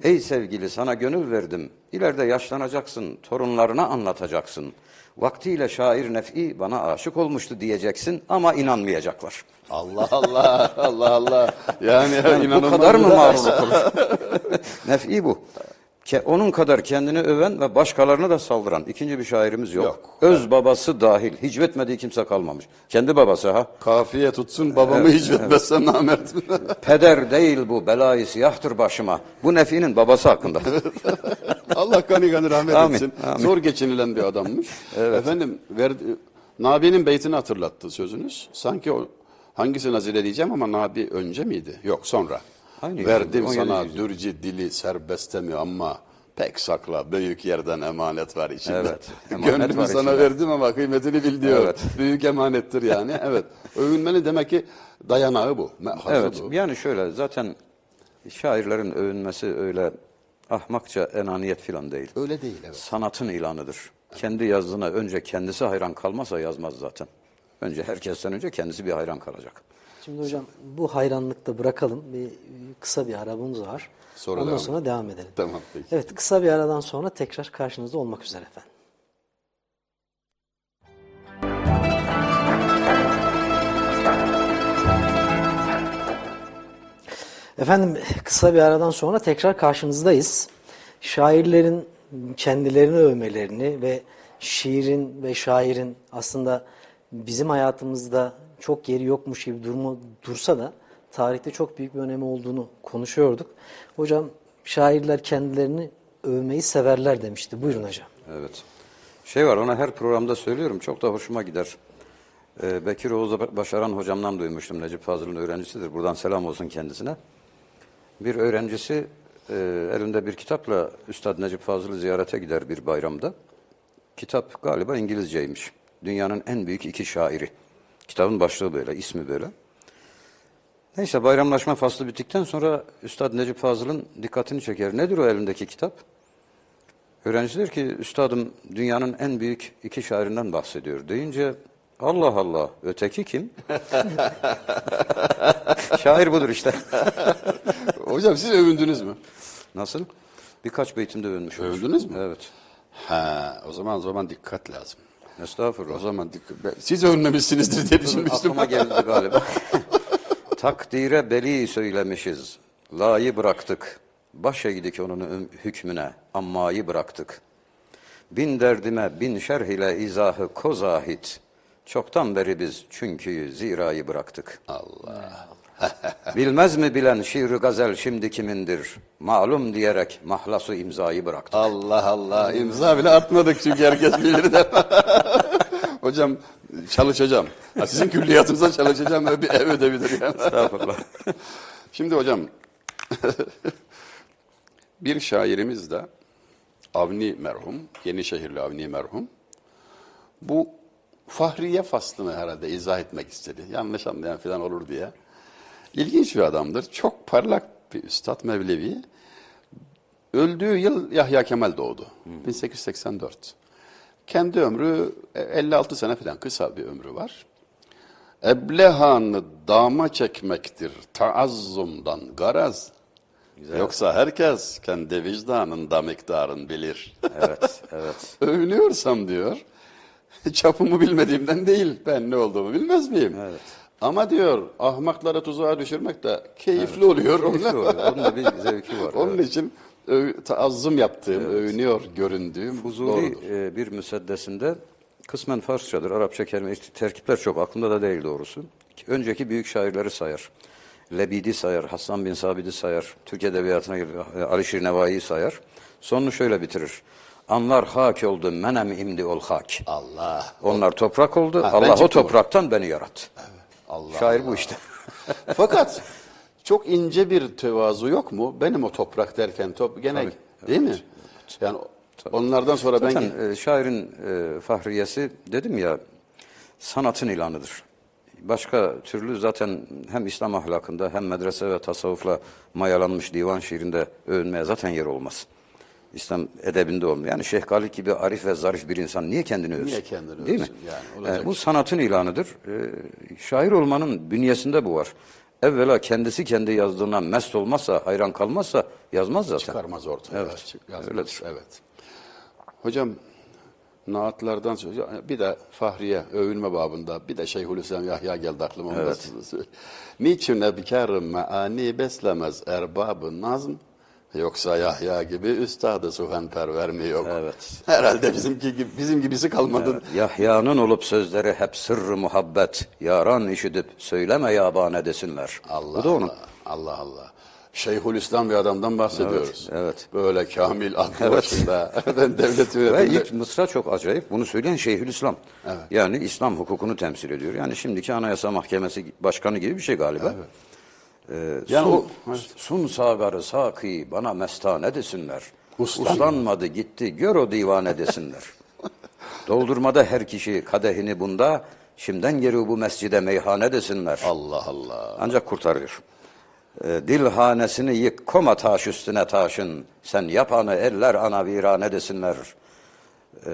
Speaker 3: Ey sevgili sana gönül verdim. İleride yaşlanacaksın. Torunlarına anlatacaksın. Vaktiyle şair Nef'i bana aşık olmuştu diyeceksin ama inanmayacaklar.
Speaker 2: Allah Allah. Allah Allah. Yani,
Speaker 3: Yani bu kadar mı mağrurluk olur? Nef'i bu. Onun kadar kendini öven ve başkalarına da saldıran ikinci bir şairimiz yok.
Speaker 2: Yok.
Speaker 3: Öz babası dahil hicvetmediği kimse kalmamış. Kendi babası ha.
Speaker 2: Kafiye tutsun babamı hiç bitmezsem namert.
Speaker 3: Peder değil bu belayı siyahtır başıma. Bu Nefi'nin babası hakkında.
Speaker 2: Allah gani gani rahmet
Speaker 3: Amin,
Speaker 2: etsin.
Speaker 3: amin.
Speaker 2: Zor geçinilen bir adammış. Efendim verdi, Nabi'nin beytini hatırlattı sözünüz. Sanki o hangisi nazil edeceğim ama Nabi önce miydi? Yok sonra.
Speaker 3: Aynı
Speaker 2: Verdim
Speaker 3: 17.
Speaker 2: sana
Speaker 3: yüzyıl.
Speaker 2: dürci dili serbeste mi ama pek sakla büyük yerden emanet var içinde.
Speaker 3: Evet, emanet
Speaker 2: Gönlümü
Speaker 3: var
Speaker 2: sana
Speaker 3: içinde.
Speaker 2: verdim ama kıymetini bil diyor.
Speaker 3: Evet.
Speaker 2: Büyük emanettir yani. Evet. Övünmenin demek ki dayanağı bu. mehazı
Speaker 3: evet
Speaker 2: bu.
Speaker 3: yani şöyle zaten şairlerin övünmesi öyle ahmakça enaniyet filan değil.
Speaker 2: Öyle değil evet.
Speaker 3: Sanatın ilanıdır. Kendi yazdığına önce kendisi hayran kalmazsa yazmaz zaten. Önce herkesten önce kendisi bir hayran kalacak.
Speaker 1: Şimdi hocam bu hayranlıkta bırakalım. Bir kısa bir arabamız var.
Speaker 2: Sonra
Speaker 1: Ondan
Speaker 2: devam
Speaker 1: sonra devam edelim.
Speaker 2: Tamam peki.
Speaker 1: Evet kısa bir aradan sonra tekrar karşınızda olmak üzere efendim. Efendim kısa bir aradan sonra tekrar karşınızdayız. Şairlerin kendilerini övmelerini ve şiirin ve şairin aslında bizim hayatımızda çok yeri yokmuş gibi durma, dursa da tarihte çok büyük bir önemi olduğunu konuşuyorduk. Hocam şairler kendilerini övmeyi severler demişti. Buyurun hocam.
Speaker 3: Evet. Şey var ona her programda söylüyorum çok da hoşuma gider. Ee, Bekir Oğuz Başaran hocamdan duymuştum. Necip Fazıl'ın öğrencisidir. Buradan selam olsun kendisine. Bir öğrencisi e, elinde bir kitapla Üstad Necip Fazıl'ı ziyarete gider bir bayramda. Kitap galiba İngilizceymiş. Dünyanın en büyük iki şairi. Kitabın başlığı böyle, ismi böyle. Neyse bayramlaşma faslı bittikten sonra Üstad Necip Fazıl'ın dikkatini çeker. Nedir o elindeki kitap? Öğrenci der ki üstadım dünyanın en büyük iki şairinden bahsediyor deyince Allah Allah öteki kim? Şair budur işte.
Speaker 2: Hocam siz övündünüz mü?
Speaker 3: Nasıl? Birkaç beytimde övünmüş.
Speaker 2: Övdünüz mü?
Speaker 3: Evet.
Speaker 2: Ha, o zaman o zaman dikkat lazım. O
Speaker 3: Estağfurullah.
Speaker 2: zaman dikkat. ben- Siz övünmemişsinizdir diye düşünmüştüm.
Speaker 3: Aklıma geldi galiba. Takdire beli söylemişiz. Layı bıraktık. Baş eğdik onun hükmüne. Ammayı bıraktık. Bin derdime bin şerh ile izahı kozahit. Çoktan beri biz çünkü zirayı bıraktık.
Speaker 2: Allah.
Speaker 3: Bilmez mi bilen şiir gazel şimdi kimindir? Malum diyerek mahlasu imzayı bıraktık.
Speaker 2: Allah Allah. İmza bile atmadık çünkü herkes bilir de. Hocam çalışacağım. Ha, sizin külliyatınıza çalışacağım. Ev, ev ödevidir yani.
Speaker 3: Estağfurullah.
Speaker 2: Şimdi hocam bir şairimiz de Avni merhum, Yenişehirli Avni merhum. Bu Fahriye faslını herhalde izah etmek istedi. Yanlış anlayan falan olur diye. İlginç bir adamdır. Çok parlak bir üstad Mevlevi. Öldüğü yıl Yahya Kemal doğdu. 1884. Kendi ömrü e, 56 sene falan kısa bir ömrü var. Eblehanı dama çekmektir taazzumdan garaz. Yoksa herkes kendi vicdanında miktarın bilir.
Speaker 3: Evet, evet.
Speaker 2: Övünüyorsam diyor, çapımı bilmediğimden değil, ben ne olduğumu bilmez miyim?
Speaker 3: Evet.
Speaker 2: Ama diyor, ahmakları tuzağa düşürmek de keyifli oluyor.
Speaker 3: Keyifli oluyor. Onun da bir zevki var.
Speaker 2: Onun
Speaker 3: evet.
Speaker 2: için taazzum yaptığım, övünüyor göründüğüm
Speaker 3: Fuzuli e, bir müseddesinde kısmen Farsçadır, Arapça kelime, işte terkipler çok aklımda da değil doğrusu. Önceki büyük şairleri sayar. Lebidi sayar, Hasan bin Sabit'i sayar, Türk Edebiyatı'na girer, e, Alişir Nevai'yi sayar. Sonunu şöyle bitirir. Anlar hak oldu, menem imdi ol hak.
Speaker 2: Allah.
Speaker 3: Onlar toprak oldu,
Speaker 2: Ha,
Speaker 3: Allah o topraktan beni yarattı.
Speaker 2: Allah.
Speaker 3: Şair bu işte.
Speaker 2: Fakat çok ince bir tevazu yok mu? Benim o toprak derken top gene değil mi? Yani onlardan sonra ben
Speaker 3: Zaten e, şairin e, fahriyesi dedim ya sanatın ilanıdır. Başka türlü zaten hem İslam ahlakında hem medrese ve tasavvufla mayalanmış divan şiirinde övünmeye zaten yer olmaz. İslam edebinde olmuyor. Yani Şeyh Galip gibi arif ve zarif bir insan niye kendini övsün?
Speaker 2: Niye kendini
Speaker 3: Değil mi?
Speaker 2: Yani olacak
Speaker 3: E, bu sanatın ilanıdır. E, şair olmanın bünyesinde bu var. Evvela kendisi kendi yazdığına mest olmazsa, hayran kalmazsa yazmaz zaten.
Speaker 2: çıkarmaz ortaya.
Speaker 3: Evet,
Speaker 2: yazmaz.
Speaker 3: öyledir.
Speaker 2: Evet. Hocam naatlardan söz bir de Fahriye övülme babında bir de Şeyhülislam Yahya geldi aklıma.
Speaker 3: Evet.
Speaker 2: Niçin ebkâr meani beslemez erbabı nazm yoksa Yahya gibi üstadı suhenperver mi yok?
Speaker 3: Evet.
Speaker 2: Herhalde bizimki gibi, bizim gibisi kalmadı.
Speaker 3: Yahya'nın olup sözleri hep sırrı muhabbet, yaran işidip söyleme yabane desinler.
Speaker 2: Allah
Speaker 3: Bu da onun.
Speaker 2: Allah. Allah Allah. Şeyhülislam bir adamdan bahsediyoruz.
Speaker 3: Evet, evet.
Speaker 2: Böyle kamil aklı başında. ben devlet
Speaker 3: Ve ilk Mısra çok acayip. Bunu söyleyen Şeyhülislam. Yani İslam hukukunu temsil ediyor. Yani şimdiki Anayasa Mahkemesi Başkanı gibi bir şey galiba. Ee,
Speaker 2: Yani
Speaker 3: sun,
Speaker 2: o-
Speaker 3: sun sagarı saki bana mestane desinler.
Speaker 2: Uslan-
Speaker 3: Uslanmadı gitti gör o divane desinler. Doldurmada her kişi kadehini bunda, şimdiden geri bu mescide meyhane desinler.
Speaker 2: Allah Allah.
Speaker 3: Ancak kurtarıyor. Ee, dilhanesini yık, koma taş üstüne taşın. Sen yapanı eller ana virane desinler. Ee,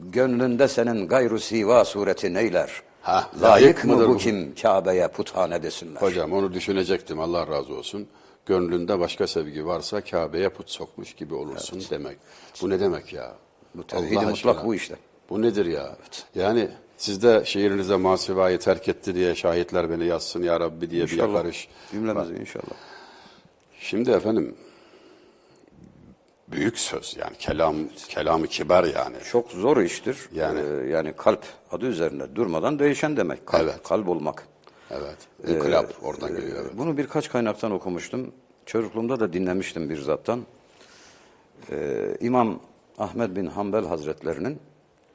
Speaker 3: gönlünde senin gayru siva sureti neyler?
Speaker 2: Ha,
Speaker 3: layık,
Speaker 2: layık
Speaker 3: mı
Speaker 2: mıdır
Speaker 3: bu kim Kabe'ye puthane desinler.
Speaker 2: Hocam onu düşünecektim Allah razı olsun. Gönlünde başka sevgi varsa Kabe'ye put sokmuş gibi olursun demek. Bu ne demek ya?
Speaker 3: Bu tevhid-i mutlak bu işte.
Speaker 2: Bu nedir ya? Yani sizde şiirinizde masivayı terk etti diye şahitler beni yazsın ya Rabbi diye bir
Speaker 3: İnşallah.
Speaker 2: yakarış.
Speaker 3: Cümlemiz inşallah.
Speaker 2: Şimdi efendim büyük söz yani kelam kelamı kibar yani.
Speaker 3: Çok zor iştir.
Speaker 2: Yani-
Speaker 3: Ee, yani kalp adı üzerinde durmadan değişen demek. Kalp,
Speaker 2: Evet.
Speaker 3: kalp olmak.
Speaker 2: Evet. İnkılap oradan geliyor. Evet.
Speaker 3: Bunu birkaç kaynaktan okumuştum. Çocukluğumda da dinlemiştim bir zattan. Ee, İmam Ahmed bin Hanbel Hazretlerinin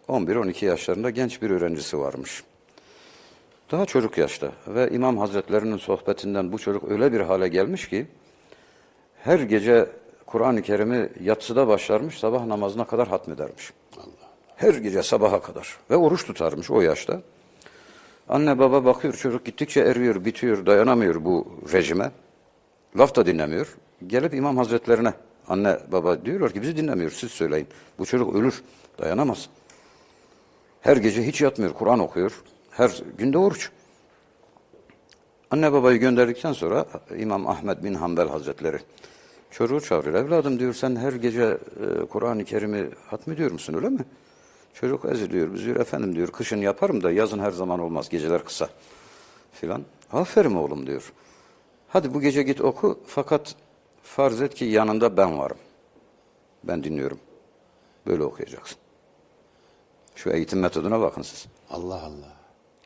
Speaker 3: 11-12 yaşlarında genç bir öğrencisi varmış. Daha çocuk yaşta ve İmam Hazretlerinin sohbetinden bu çocuk öyle bir hale gelmiş ki her gece Kur'an-ı Kerim'i yatsıda başlarmış, sabah namazına kadar hatmedermiş. Her gece sabaha kadar ve oruç tutarmış o yaşta. Anne baba bakıyor çocuk gittikçe eriyor, bitiyor, dayanamıyor bu rejime. Laf da dinlemiyor. Gelip imam hazretlerine anne baba diyorlar ki bizi dinlemiyor siz söyleyin. Bu çocuk ölür, dayanamaz. Her gece hiç yatmıyor, Kur'an okuyor. Her günde oruç. Anne babayı gönderdikten sonra İmam Ahmet bin Hanbel Hazretleri çocuğu çağırıyor. Evladım diyor sen her gece e, Kur'an-ı Kerim'i hatmediyor musun öyle mi? Çocuk eziliyor. Biz diyor efendim diyor kışın yaparım da yazın her zaman olmaz. Geceler kısa filan. Aferin oğlum diyor. Hadi bu gece git oku fakat farz et ki yanında ben varım. Ben dinliyorum. Böyle okuyacaksın. Şu eğitim metoduna bakın siz.
Speaker 2: Allah Allah.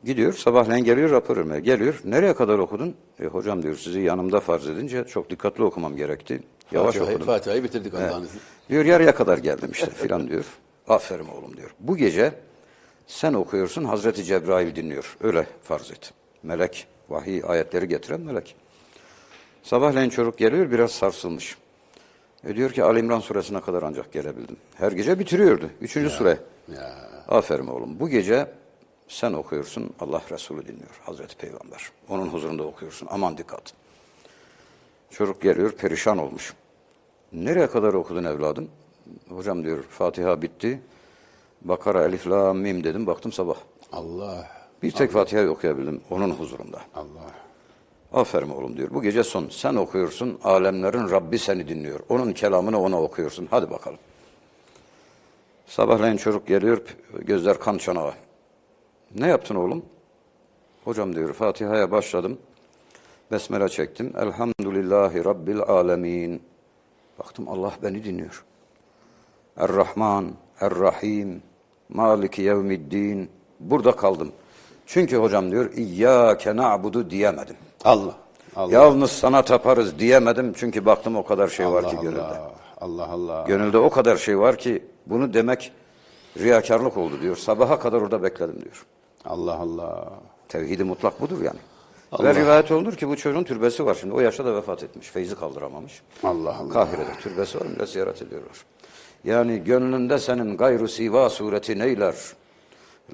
Speaker 3: Gidiyor sabahleyin geliyor rapor vermeye. Geliyor. Nereye kadar okudun? E, hocam diyor sizi yanımda farz edince çok dikkatli okumam gerekti. Yavaş
Speaker 2: Fatiha'yı-
Speaker 3: okudum.
Speaker 2: Fatiha'yı bitirdik Allah'ın izniyle.
Speaker 3: Diyor yarıya kadar geldim işte filan diyor. Aferin oğlum diyor. Bu gece sen okuyorsun Hazreti Cebrail dinliyor. Öyle farz et. Melek, vahiy ayetleri getiren melek. Sabahleyin çocuk geliyor biraz sarsılmış. E diyor ki Ali İmran suresine kadar ancak gelebildim. Her gece bitiriyordu. Üçüncü sure.
Speaker 2: Ya.
Speaker 3: Aferin oğlum. Bu gece sen okuyorsun, Allah Resulü dinliyor. Hazreti Peygamber. Onun huzurunda okuyorsun. Aman dikkat. Çocuk geliyor, perişan olmuş. Nereye kadar okudun evladım? Hocam diyor, Fatiha bitti. Bakara, Elif, La, Mim dedim. Baktım sabah.
Speaker 2: Allah.
Speaker 3: Bir tek Fatiha'yı okuyabildim onun huzurunda.
Speaker 2: Allah.
Speaker 3: Aferin oğlum diyor. Bu gece son. Sen okuyorsun, alemlerin Rabbi seni dinliyor. Onun kelamını ona okuyorsun. Hadi bakalım. Sabahleyin çocuk geliyor, gözler kan çanağı. Ne yaptın oğlum? Hocam diyor, Fatiha'ya başladım. Besmele çektim. Elhamdülillahi Rabbil alemin. Baktım Allah beni dinliyor. Er-Rahman, Er-Rahim, Maliki yevmiddin. Burada kaldım. Çünkü hocam diyor, İyyâke na'budu diyemedim.
Speaker 2: Allah. Allah.
Speaker 3: Yalnız sana taparız diyemedim çünkü baktım o kadar şey var
Speaker 2: Allah
Speaker 3: ki gönülde.
Speaker 2: Allah. Allah Allah.
Speaker 3: Gönülde o kadar şey var ki bunu demek riyakarlık oldu diyor. Sabaha kadar orada bekledim diyor.
Speaker 2: Allah Allah.
Speaker 3: Tevhidi mutlak budur yani.
Speaker 2: Allah.
Speaker 3: Ve rivayet olunur ki bu çocuğun türbesi var şimdi. O yaşta da vefat etmiş. Feyzi kaldıramamış.
Speaker 2: Allah Allah.
Speaker 3: Kahire'de türbesi var. Millet ziyaret ediyorlar. Yani gönlünde senin gayru siva sureti neyler?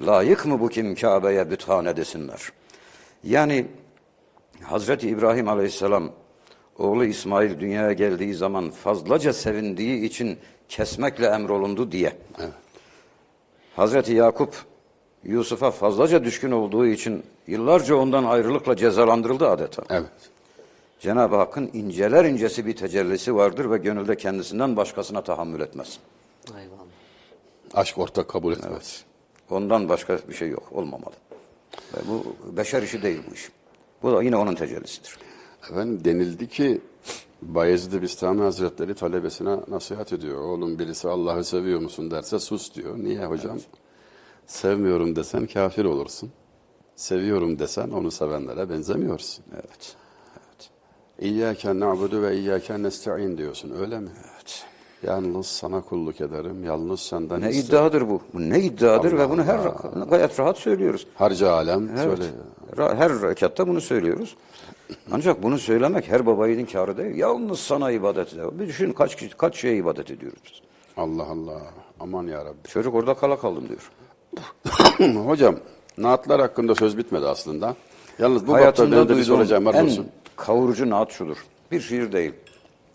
Speaker 3: Layık mı bu kim Kabe'ye büthane desinler? Yani Hazreti İbrahim Aleyhisselam oğlu İsmail dünyaya geldiği zaman fazlaca sevindiği için kesmekle emrolundu diye.
Speaker 2: Evet.
Speaker 3: Hazreti Yakup Yusuf'a fazlaca düşkün olduğu için yıllarca ondan ayrılıkla cezalandırıldı adeta.
Speaker 2: Evet.
Speaker 3: Cenab-ı Hakk'ın inceler incesi bir tecellisi vardır ve gönülde kendisinden başkasına tahammül etmez.
Speaker 1: Eyvallah.
Speaker 2: Aşk ortak kabul etmez.
Speaker 3: Ondan başka bir şey yok, olmamalı. Ve bu beşer işi değil bu iş. Bu da yine onun tecellisidir.
Speaker 2: Efendim denildi ki Bayezid-i Bistami Hazretleri talebesine nasihat ediyor. Oğlum birisi Allah'ı seviyor musun derse sus diyor. Niye hocam? Sevmiyorum desen kafir olursun. Seviyorum desen onu sevenlere benzemiyorsun.
Speaker 3: Evet. Evet.
Speaker 2: İyyâken na'budu ve iyyâken nesta'in diyorsun öyle mi?
Speaker 3: Evet.
Speaker 2: Yalnız sana kulluk ederim, yalnız senden
Speaker 3: Ne
Speaker 2: isterim.
Speaker 3: iddiadır bu? Bu ne iddiadır
Speaker 2: Allah
Speaker 3: ve bunu her
Speaker 2: Allah.
Speaker 3: gayet rahat söylüyoruz.
Speaker 2: Harca alem
Speaker 3: Evet.
Speaker 2: söyle.
Speaker 3: Ra- Her rekatta bunu söylüyoruz. Ancak bunu söylemek her baba yiğidin kârı değil. Yalnız sana ibadet eder. Bir düşün kaç kişi- kaç şeye ibadet ediyoruz biz.
Speaker 2: Allah Allah. Aman ya Rabbi.
Speaker 3: Çocuk orada kala kaldım diyor.
Speaker 2: Hocam, naatlar hakkında söz bitmedi aslında. Yalnız bu bapta
Speaker 3: Hayatımda
Speaker 2: de bir soracağım var
Speaker 3: en
Speaker 2: olsun.
Speaker 3: kavurucu naat şudur. Bir şiir değil.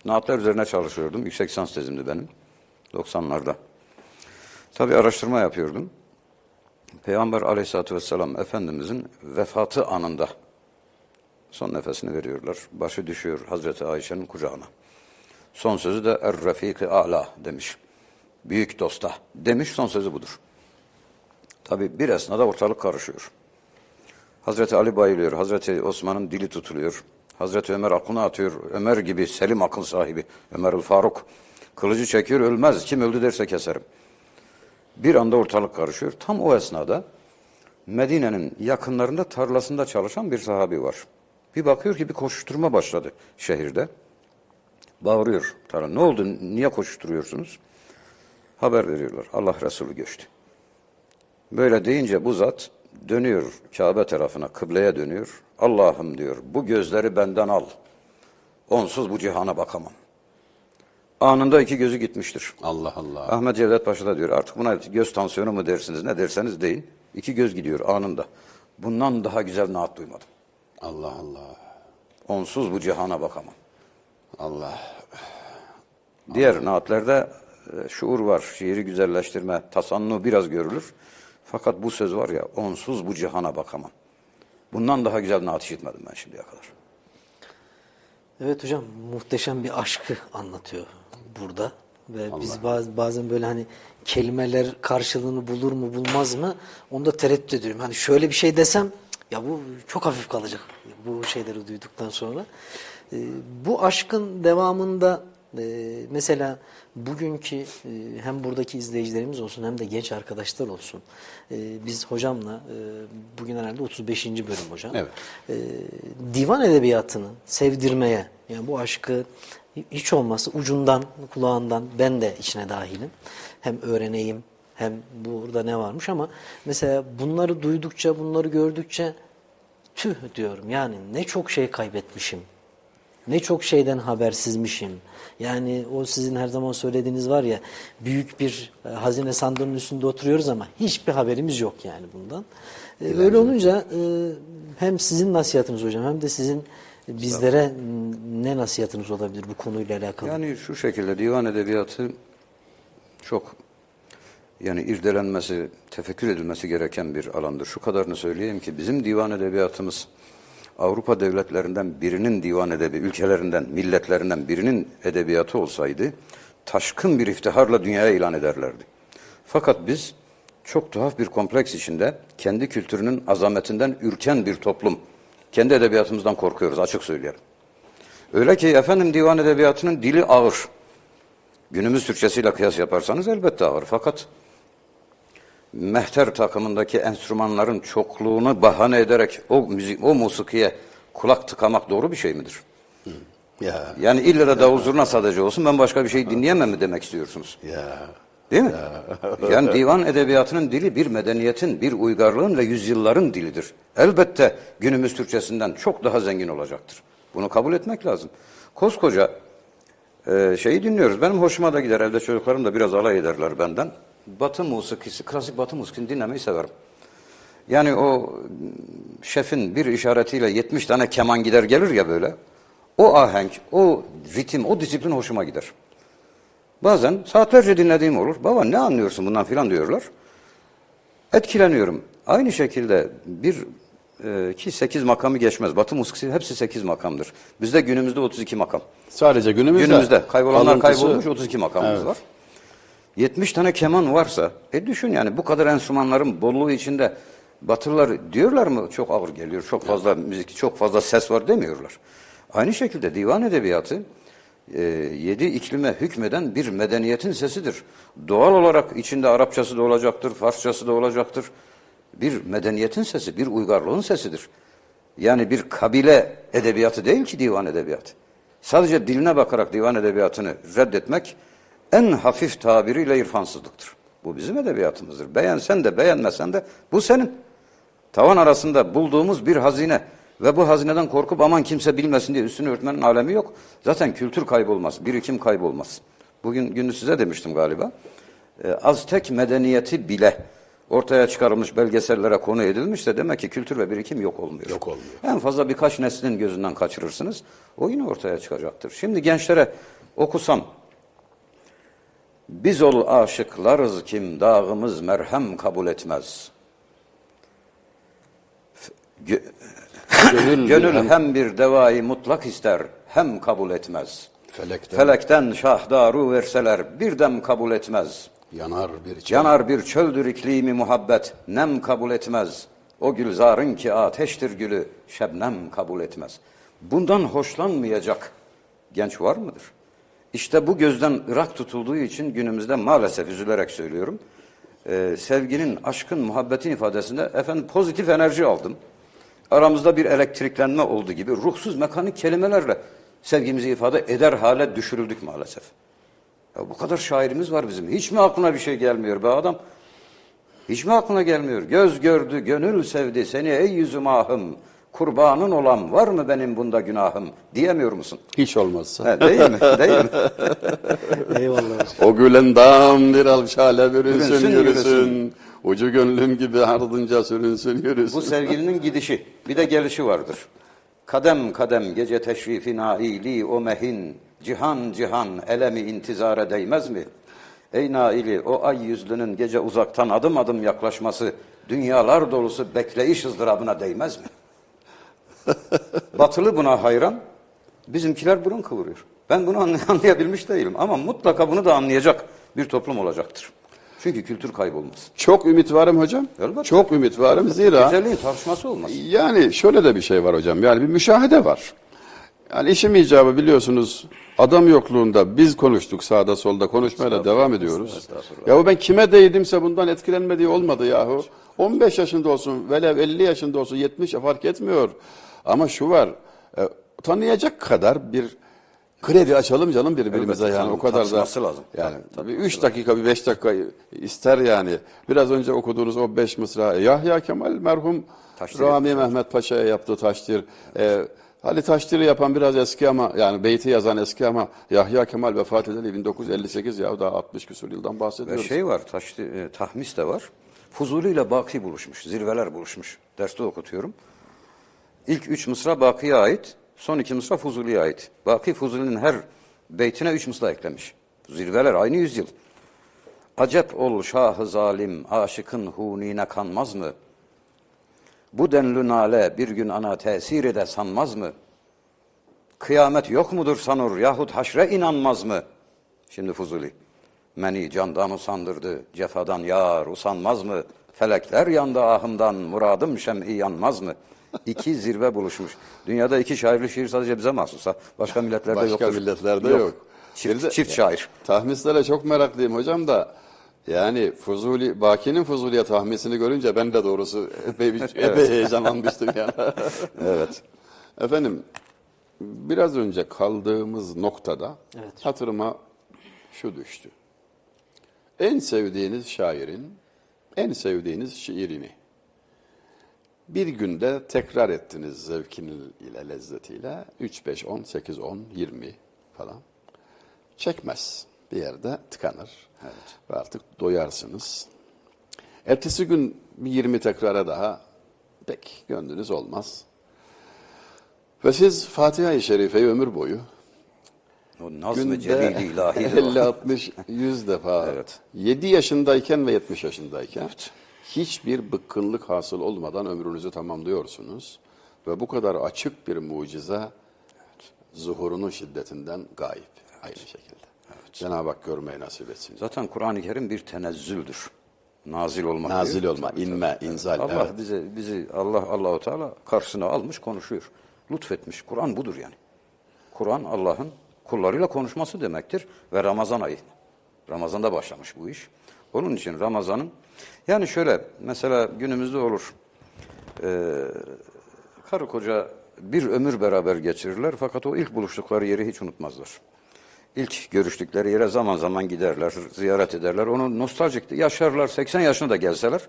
Speaker 3: Naatlar üzerine çalışıyordum. Yüksek lisans tezimdi benim. 90'larda. Tabi araştırma yapıyordum. Peygamber aleyhissalatü vesselam Efendimizin vefatı anında son nefesini veriyorlar. Başı düşüyor Hazreti Ayşe'nin kucağına. Son sözü de Er-Refik-i A'la demiş. Büyük dosta demiş son sözü budur. Tabi bir esnada ortalık karışıyor. Hazreti Ali bayılıyor. Hazreti Osman'ın dili tutuluyor. Hazreti Ömer aklını atıyor. Ömer gibi selim akıl sahibi. Ömerül Faruk. Kılıcı çekiyor ölmez. Kim öldü derse keserim. Bir anda ortalık karışıyor. Tam o esnada Medine'nin yakınlarında tarlasında çalışan bir sahabi var. Bir bakıyor ki bir koşuşturma başladı şehirde. Bağırıyor tarla. Ne oldu? Niye koşuşturuyorsunuz? Haber veriyorlar. Allah Resulü göçtü. Böyle deyince bu zat dönüyor Kabe tarafına, kıbleye dönüyor. Allah'ım diyor bu gözleri benden al. Onsuz bu cihana bakamam. Anında iki gözü gitmiştir.
Speaker 2: Allah Allah.
Speaker 3: Ahmet Cevdet Paşa da diyor artık buna göz tansiyonu mu dersiniz ne derseniz deyin. İki göz gidiyor anında. Bundan daha güzel naat duymadım.
Speaker 2: Allah Allah.
Speaker 3: Onsuz bu cihana bakamam.
Speaker 2: Allah.
Speaker 3: Diğer naatlerde e, şuur var, şiiri güzelleştirme, tasannu biraz görülür. Fakat bu söz var ya, onsuz bu cihana bakamam. Bundan daha güzel naat işitmedim ben şimdiye kadar.
Speaker 1: Evet hocam muhteşem bir aşkı anlatıyor burada. Ve biz baz- bazen böyle hani kelimeler karşılığını bulur mu bulmaz mı onu da tereddüt ediyorum. Hani şöyle bir şey desem "Cık, ya bu çok hafif kalacak bu şeyleri duyduktan sonra. Ee, bu aşkın devamında e, mesela bugünkü e, hem buradaki izleyicilerimiz olsun hem de genç arkadaşlar olsun. e, biz hocamla e, bugün herhalde 35. bölüm hocam
Speaker 2: Evet.
Speaker 1: e, divan edebiyatını sevdirmeye yani bu aşkı hiç olmazsa ucundan kulağından ben de içine dahilim. Hem öğreneyim hem burada ne varmış ama mesela bunları duydukça bunları gördükçe tüh diyorum yani ne çok şey kaybetmişim. Ne çok şeyden habersizmişim. Yani o sizin her zaman söylediğiniz var ya büyük bir e, hazine sandığının üstünde oturuyoruz ama hiçbir haberimiz yok yani bundan. E, öyle olunca e, hem sizin nasihatınız hocam hem de sizin bizlere ne nasihatınız olabilir bu konuyla alakalı?
Speaker 3: Yani şu şekilde divan edebiyatı çok yani irdelenmesi, tefekkür edilmesi gereken bir alandır. Şu kadarını söyleyeyim ki bizim divan edebiyatımız Avrupa devletlerinden birinin divan edebi, ülkelerinden, milletlerinden birinin edebiyatı olsaydı taşkın bir iftiharla dünyaya ilan ederlerdi. Fakat biz çok tuhaf bir kompleks içinde kendi kültürünün azametinden ürken bir toplum. Kendi edebiyatımızdan korkuyoruz açık söyleyelim. Öyle ki efendim divan edebiyatının dili ağır. Günümüz Türkçesiyle kıyas yaparsanız elbette ağır. Fakat mehter takımındaki enstrümanların çokluğunu bahane ederek o müzik, o musikiye kulak tıkamak doğru bir şey midir?
Speaker 2: Ya.
Speaker 3: Yani illa da davul zurna sadece olsun ben başka bir şey dinleyemem mi demek istiyorsunuz?
Speaker 2: Ya.
Speaker 3: Değil mi? Yani divan edebiyatının dili bir medeniyetin, bir uygarlığın ve yüzyılların dilidir. Elbette günümüz Türkçesinden çok daha zengin olacaktır. Bunu kabul etmek lazım. Koskoca e, şeyi dinliyoruz. Benim hoşuma da gider. Evde çocuklarım da biraz alay ederler benden. Batı musikisi, klasik batı musikini dinlemeyi severim. Yani o m, şefin bir işaretiyle 70 tane keman gider gelir ya böyle. O ahenk, o ritim, o disiplin hoşuma gider. Bazen saatlerce dinlediğim olur. Baba ne anlıyorsun bundan filan diyorlar. Etkileniyorum. Aynı şekilde bir e, ki 8 makamı geçmez. Batı musikisi hepsi 8 makamdır. Bizde günümüzde 32 makam.
Speaker 2: Sadece günümüzde.
Speaker 3: Günümüzde kaybolanlar kaybolmuş 32 makamımız
Speaker 2: Evet.
Speaker 3: var. 70 tane keman varsa e düşün yani bu kadar enstrümanların bolluğu içinde Batılılar diyorlar mı çok ağır geliyor, çok fazla müzik, çok fazla ses var demiyorlar. Aynı şekilde divan edebiyatı e, yedi iklime hükmeden bir medeniyetin sesidir. Doğal olarak içinde Arapçası da olacaktır, Farsçası da olacaktır. Bir medeniyetin sesi, bir uygarlığın sesidir. Yani bir kabile edebiyatı değil ki divan edebiyatı. Sadece diline bakarak divan edebiyatını reddetmek en hafif tabiriyle irfansızlıktır. Bu bizim edebiyatımızdır. Beğensen de beğenmesen de bu senin. Tavan arasında bulduğumuz bir hazine ve bu hazineden korkup aman kimse bilmesin diye üstünü örtmenin alemi yok. Zaten kültür kaybolmaz, birikim kaybolmaz. Bugün günü size demiştim galiba. Ee, Aztek medeniyeti bile ortaya çıkarılmış belgesellere konu edilmişse demek ki kültür ve birikim yok olmuyor.
Speaker 2: Yok olmuyor.
Speaker 3: En fazla birkaç neslin gözünden kaçırırsınız. O yine ortaya çıkacaktır. Şimdi gençlere okusam biz ol aşıklarız kim dağımız merhem kabul etmez. Gö-
Speaker 2: Gönül,
Speaker 3: Gönül
Speaker 2: hem
Speaker 3: bir devayı mutlak ister hem kabul etmez.
Speaker 2: felekten
Speaker 3: Felekten şahdaru verseler bir dem kabul etmez.
Speaker 2: yanar bir çay.
Speaker 3: Yanar bir çöldür iklimi muhabbet, nem kabul etmez. O gülzarın ki ateştir gülü, şebnem kabul etmez. Bundan hoşlanmayacak genç var mıdır? İşte bu gözden ırak tutulduğu için günümüzde maalesef üzülerek söylüyorum. e, sevginin, aşkın, muhabbetin ifadesinde efendim pozitif enerji aldım. Aramızda bir elektriklenme oldu gibi ruhsuz mekanik kelimelerle sevgimizi ifade eder hale düşürüldük maalesef. Ya bu kadar şairimiz var bizim. Hiç mi aklına bir şey gelmiyor be adam? Hiç mi aklına gelmiyor? Göz gördü, gönül sevdi seni ey yüzüm ahım. Kurbanın olan var mı benim bunda günahım? Diyemiyor musun?
Speaker 2: Hiç olmazsa.
Speaker 3: He, değil mi? Değil mi?
Speaker 1: Eyvallah.
Speaker 2: O gülen dam bir alçale bürünsün
Speaker 3: Bürünsün,
Speaker 2: yürüsün.
Speaker 3: yürüsün.
Speaker 2: Ucu gönlüm gibi ardınca sürünsün yürüsün.
Speaker 3: Bu sevgilinin gidişi, bir de gelişi vardır. Kadem kadem gece teşrifi naili o mehin, cihan cihan elemi intizara değmez mi? Ey naili o ay yüzlünün gece uzaktan adım adım yaklaşması, dünyalar dolusu bekleyiş ızdırabına değmez mi? Batılı buna hayran, bizimkiler burun kıvırıyor. Ben bunu anlay- anlayabilmiş değilim ama mutlaka bunu da anlayacak bir toplum olacaktır. Çünkü kültür kaybolmaz.
Speaker 2: Çok ümit varım hocam.
Speaker 3: Elbette.
Speaker 2: Çok ümit varım zira
Speaker 3: Güzelliğin tartışması olmaz.
Speaker 2: yani şöyle de bir şey var hocam. Yani bir müşahede var. Yani işim icabı biliyorsunuz adam yokluğunda biz konuştuk sağda solda konuşmaya da devam ediyoruz. Ya ben kime değdimse bundan etkilenmediği olmadı yahu. 15 yaşında olsun, velev 50 yaşında olsun, 70 fark etmiyor. Ama şu var, e, tanıyacak kadar bir kredi açalım canım birbirimize
Speaker 3: Elbette
Speaker 2: yani o kadar da.
Speaker 3: lazım.
Speaker 2: Yani
Speaker 3: Tabii,
Speaker 2: bir 3 dakika, bir 5 dakika ister yani. Biraz önce okuduğunuz o 5 mısra, Yahya Kemal merhum
Speaker 3: Taşdil
Speaker 2: Rami Mehmet Paşa'ya yaptığı taştir. E, Ali Taşdil'i yapan biraz eski ama yani beyti yazan eski ama Yahya Kemal vefat edeli 1958 ya daha 60 küsur yıldan
Speaker 3: Ve
Speaker 2: bahsediyoruz.
Speaker 3: şey var, taşlı, e, tahmis de var. Fuzuli ile Baki buluşmuş, zirveler buluşmuş. Derste okutuyorum. İlk üç mısra Baki'ye ait, son iki mısra Fuzuli'ye ait. Baki Fuzuli'nin her beytine üç mısra eklemiş. Zirveler aynı yüzyıl. Acep ol şahı zalim, aşıkın hunine kanmaz mı? Bu denlü nale bir gün ana tesir ede sanmaz mı? Kıyamet yok mudur sanır yahut haşre inanmaz mı? Şimdi Fuzuli. Meni candan usandırdı, cefadan yar usanmaz mı? Felekler yandı ahımdan, muradım şem'i yanmaz mı? İki zirve buluşmuş. Dünyada iki şairli şiir sadece bize mahsus. ha. Başka milletlerde
Speaker 2: Başka
Speaker 3: yoktur.
Speaker 2: milletlerde yok.
Speaker 3: Çift,
Speaker 2: Bir de-
Speaker 3: çift şair.
Speaker 2: Tahmislere çok meraklıyım hocam da yani Fuzuli, Baki'nin Fuzuli'ye tahmisini görünce ben de doğrusu epey, bir- epey heyecanlanmıştım yani.
Speaker 3: Evet.
Speaker 2: Efendim biraz önce kaldığımız noktada
Speaker 1: Evet.
Speaker 2: hatırıma şu düştü. En sevdiğiniz şairin en sevdiğiniz şiirini bir günde tekrar ettiniz zevkin ile lezzetiyle 3 5 10 8 10 20 falan çekmez. Bir yerde tıkanır. Ve artık doyarsınız. Ertesi gün bir 20 tekrara daha pek gönlünüz olmaz. Ve siz Fatiha-i Şerife'yi ömür boyu
Speaker 3: O nazm-ı
Speaker 2: günde
Speaker 3: celil ilahi.
Speaker 2: 50, 60, 100 defa
Speaker 3: Evet.
Speaker 2: 7 yaşındayken ve 70 yaşındayken hiçbir bıkkınlık hasıl olmadan ömrünüzü tamamlıyorsunuz. Ve bu kadar açık bir mucize zuhurunun şiddetinden gayip. Aynı şekilde. Cenab-ı Hak görmeyi nasip etsin.
Speaker 3: Zaten Kur'an-ı Kerim bir tenezzüldür. Nazil olmak.
Speaker 2: Nazil
Speaker 3: diyor.
Speaker 2: olma, inme, inzal.
Speaker 3: Allah
Speaker 2: evet.
Speaker 3: bize bizi Allah Allahu Teala karşısına almış konuşuyor. Lütfetmiş. Kur'an budur yani. Kur'an Allah'ın kullarıyla konuşması demektir ve Ramazan ayı. Ramazan'da başlamış bu iş. Onun için Ramazan'ın yani şöyle mesela günümüzde olur. Ee, karı koca bir ömür beraber geçirirler fakat o ilk buluştukları yeri hiç unutmazlar. İlk görüştükleri yere zaman zaman giderler, ziyaret ederler. Onu nostaljik yaşarlar. 80 yaşına da gelseler